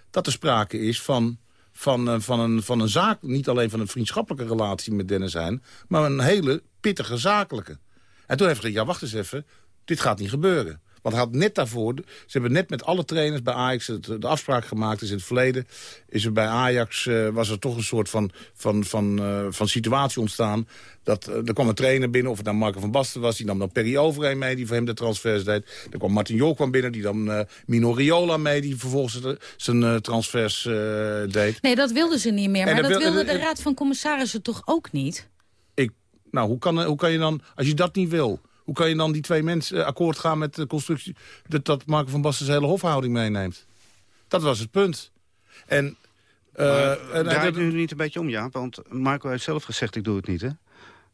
dat er sprake is van, van, uh, van, een, van een zaak... niet alleen van een vriendschappelijke relatie met Dennis Heijn... maar een hele pittige zakelijke. En toen heeft hij gezegd, ja, wacht eens even, dit gaat niet gebeuren. Want hij had net daarvoor, ze hebben net met alle trainers bij Ajax de afspraak gemaakt. Dus in het verleden is er bij Ajax, uh, was er toch een soort van, van, van, uh, van situatie ontstaan. Dat, uh, er kwam een trainer binnen, of het nou Marco van Basten was. Die nam dan Perry Overheen mee, die voor hem de transfers deed. Er kwam Martin Jol kwam binnen, die dan Mino Riola mee... die vervolgens zijn transfers deed. Nee, dat wilden ze niet meer. Maar dat, dat wilde de Raad van Commissarissen toch ook niet? Ik, nou, hoe kan, hoe kan je dan, als je dat niet wil... Hoe kan je dan die twee mensen akkoord gaan met de constructie... dat, dat Marco van Basten zijn hele hofhouding meeneemt? Dat was het punt. En... Uh, en draait nu niet een beetje om, ja? Want Marco heeft zelf gezegd, ik doe het niet, hè?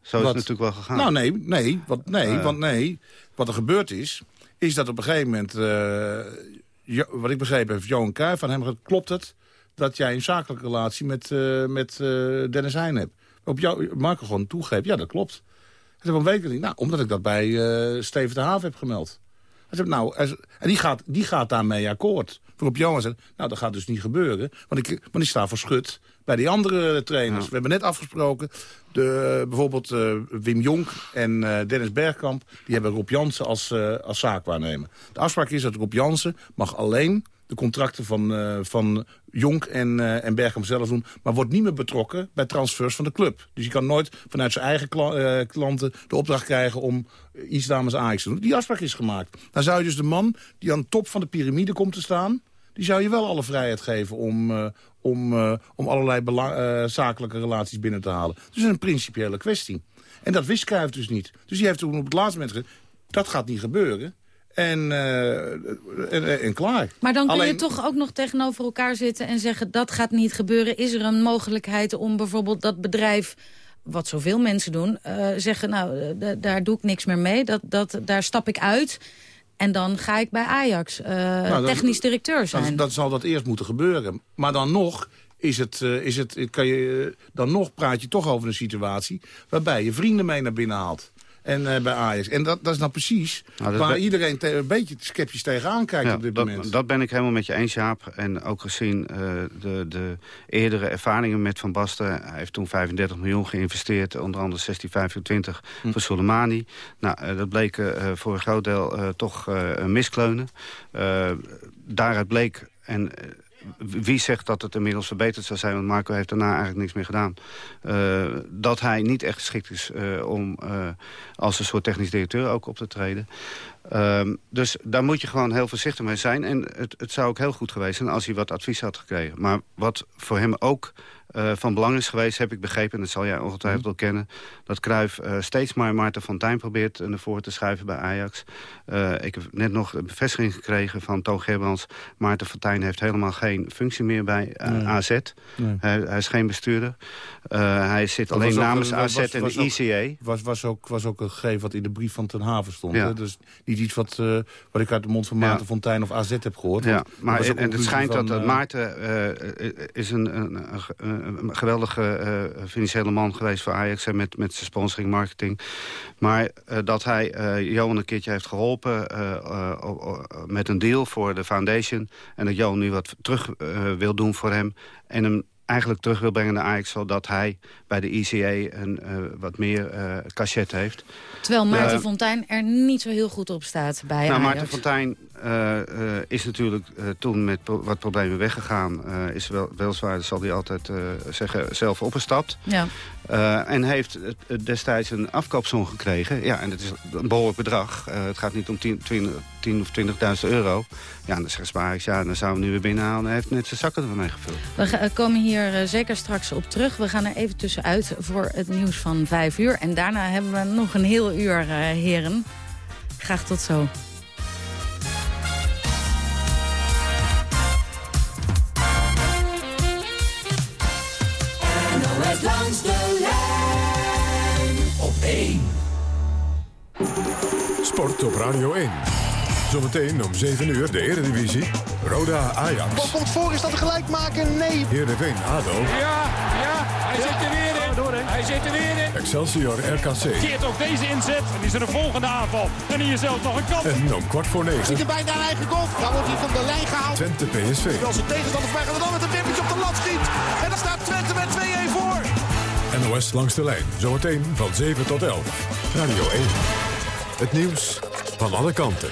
Zo is het natuurlijk wel gegaan. Nou, nee, nee, wat, nee, uh. want nee. Wat er gebeurd is, is dat op een gegeven moment... Uh, wat ik begrepen heb, Johan Cruijff, van hem klopt het... dat jij een zakelijke relatie met, uh, met Dennis Heijn hebt. Op jou, Marco gewoon toegeeft, ja, dat klopt. En toen weet ik niet. Nou, omdat ik dat bij uh, Steven de Haven heb gemeld. Hij zegt, nou, en die gaat, die gaat daarmee akkoord. Waarop Johan zegt, nou, dat gaat dus niet gebeuren. Want ik, want ik sta voor schut bij die andere trainers. We hebben net afgesproken, de, bijvoorbeeld uh, Wim Jonk en uh, Dennis Bergkamp... die hebben Rob Jansen als, uh, als zaakwaarnemer. De afspraak is dat Rob Jansen mag alleen de contracten van, uh, van Jonk en, uh, en zelf doen... maar wordt niet meer betrokken bij transfers van de club. Dus je kan nooit vanuit zijn eigen uh, klanten de opdracht krijgen... om iets namens Ajax te doen. Die afspraak is gemaakt. Dan zou je dus de man die aan de top van de piramide komt te staan... die zou je wel alle vrijheid geven om, om, om allerlei zakelijke relaties binnen te halen. Dus is een principiële kwestie. En dat wist Cruijff dus niet. Dus die heeft toen op het laatste moment gezegd... dat gaat niet gebeuren... En, uh, en, en, klaar. Maar dan kun Alleen... je toch ook nog tegenover elkaar zitten en zeggen... dat gaat niet gebeuren. Is er een mogelijkheid om bijvoorbeeld dat bedrijf wat zoveel mensen doen, uh, zeggen... nou, daar doe ik niks meer mee, dat, dat, daar stap ik uit... En dan ga ik bij Ajax uh, nou, technisch directeur zijn. Dat, dat, zal dat eerst moeten gebeuren. Maar dan nog is het, is het, kan je, dan nog praat je toch over een situatie... waarbij je vrienden mee naar binnen haalt en uh, bij Ajax. En dat, dat is nou precies nou, waar iedereen een beetje sceptisch tegenaan kijkt ja, op dit dat, moment. Dat ben ik helemaal met je eens, Jaap. En ook gezien uh, de, de eerdere ervaringen met Van Basten. Hij heeft toen 35 miljoen geïnvesteerd. Onder andere 1625 hm. voor Soleimani. Nou, uh, dat bleek voor een groot deel toch miskleunen. daaruit bleek... En wie zegt dat het inmiddels verbeterd zou zijn... want Marco heeft daarna eigenlijk niks meer gedaan... Uh, dat hij niet echt geschikt is uh, om uh, als een soort technisch directeur ook op te treden. Ehm, dus daar moet je gewoon heel voorzichtig mee zijn. En het, het zou ook heel goed geweest zijn als hij wat advies had gekregen. Maar wat voor hem ook uh, van belang is geweest, heb ik begrepen... en dat zal jij ongetwijfeld wel kennen... dat Cruijff uh, steeds maar Maarten Fontijn probeert naar voren te schuiven bij Ajax. Uh, ik heb net nog een bevestiging gekregen van Toon Gerbrands. Maarten Fontijn heeft helemaal geen functie meer bij nee. AZ. Nee. Hij, hij, is geen bestuurder. hij zit dat alleen namens AZ was, en was de ICA. Was, was, ook, was ook een gegeven wat in de brief van Ten Haven stond. Ja. Hè? Dus niet iets wat, wat ik uit de mond van Maarten ja. Fontijn of AZ heb gehoord. Ja, maar en, en het schijnt van, dat Maarten is een, een, een een geweldige uh, financiële man geweest voor Ajax... met, met zijn sponsoring, marketing. Maar uh, dat hij uh, Johan een keertje heeft geholpen met een deal voor de foundation... en dat Johan nu wat terug wil doen voor hem... en hem eigenlijk terug wil brengen naar Ajax... zodat hij bij de ICA een uh, wat meer uh, cachet heeft. Terwijl Maarten uh, Fontijn er niet zo heel goed op staat bij nou. Maarten Fontijn is natuurlijk toen met pro wat problemen weggegaan. is wel, weliswaar, zal hij altijd zeggen, zelf opgestapt. Ja. en heeft destijds een afkoopsom gekregen. Ja, en dat is een behoorlijk bedrag. het gaat niet om 10, 20, 10 of 20.000 euro. Ja, en dan zegt Sparex, ja, dan zouden we nu weer binnenhalen. Hij heeft net zijn zakken ermee gevuld. We komen hier uh, zeker straks op terug. We gaan er even tussenuit voor het nieuws van 5 uur. En daarna hebben we nog een heel uur, uh, heren. Graag tot zo. Langs de lijn op 1. Sport op Radio 1. Zometeen om 7 uur de Eredivisie. Roda Ajax. Wat komt voor? Is dat gelijk maken? Nee. Heerenveen ADO. Ja, ja, hij ja. zit er weer in. Hij zit er weer in. Excelsior RKC. Keert ook deze inzet. En is er een volgende aanval. En hier zelfs nog een kans. En om kwart voor negen. Ziet er bijna een eigen goal. Dan wordt hij van de lijn gehaald. Twente PSV. Als zijn tegenstander vragen dan met een wippertje op de lat schiet. En dan staat Twente met 2-1 voor. NOS langs de lijn. Zometeen van 7 tot 11. Radio 1. Het nieuws van alle kanten.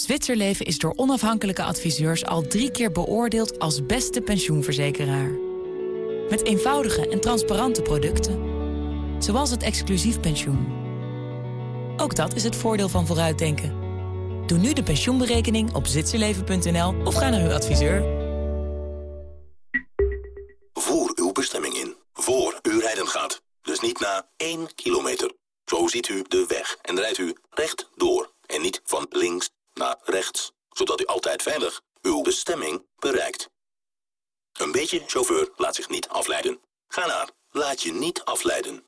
Zwitserleven is door onafhankelijke adviseurs al drie keer beoordeeld als beste pensioenverzekeraar. Met eenvoudige en transparante producten. Zoals het exclusief pensioen. Ook dat is het voordeel van vooruitdenken. Doe nu de pensioenberekening op zwitserleven.nl of ga naar uw adviseur. Voer uw bestemming in. Voor u rijden gaat. Dus niet na één kilometer. Zo ziet u de weg en rijdt u recht door. En niet van links naar rechts, zodat u altijd uw bestemming bereikt. Een beetje chauffeur laat zich niet afleiden. Ga naar laat je niet afleiden.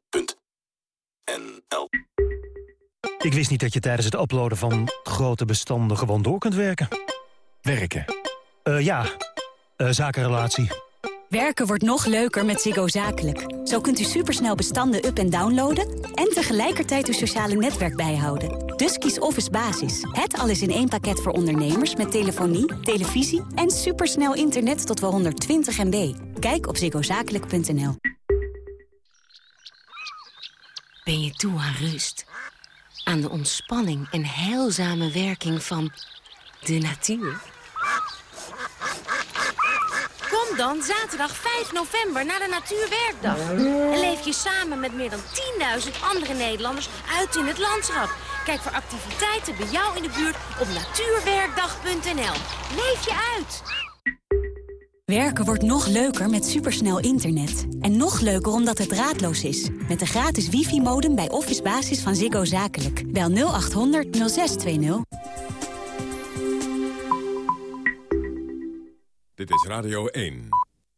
Ik wist niet dat je tijdens het uploaden van grote bestanden gewoon door kunt werken. Werken? Uh, ja, uh, zakenrelatie. Werken wordt nog leuker met Ziggo Zakelijk. Zo kunt u supersnel bestanden up- en downloaden... en tegelijkertijd uw sociale netwerk bijhouden. Dus kies Office Basis. Het alles in één pakket voor ondernemers met telefonie, televisie... en supersnel internet tot wel 120 MB. Kijk op ziggozakelijk.nl. Ben je toe aan rust? Aan de ontspanning en heilzame werking van de natuur? Dan zaterdag 5 november naar de Natuurwerkdag. En leef je samen met meer dan 10.000 andere Nederlanders uit in het landschap. Kijk voor activiteiten bij jou in de buurt op natuurwerkdag.nl. Leef je uit! Werken wordt nog leuker met supersnel internet. En nog leuker omdat het draadloos is. Met de gratis wifi-modem bij Office Basis van Ziggo Zakelijk. Bel 0800 0620. Dit is Radio 1.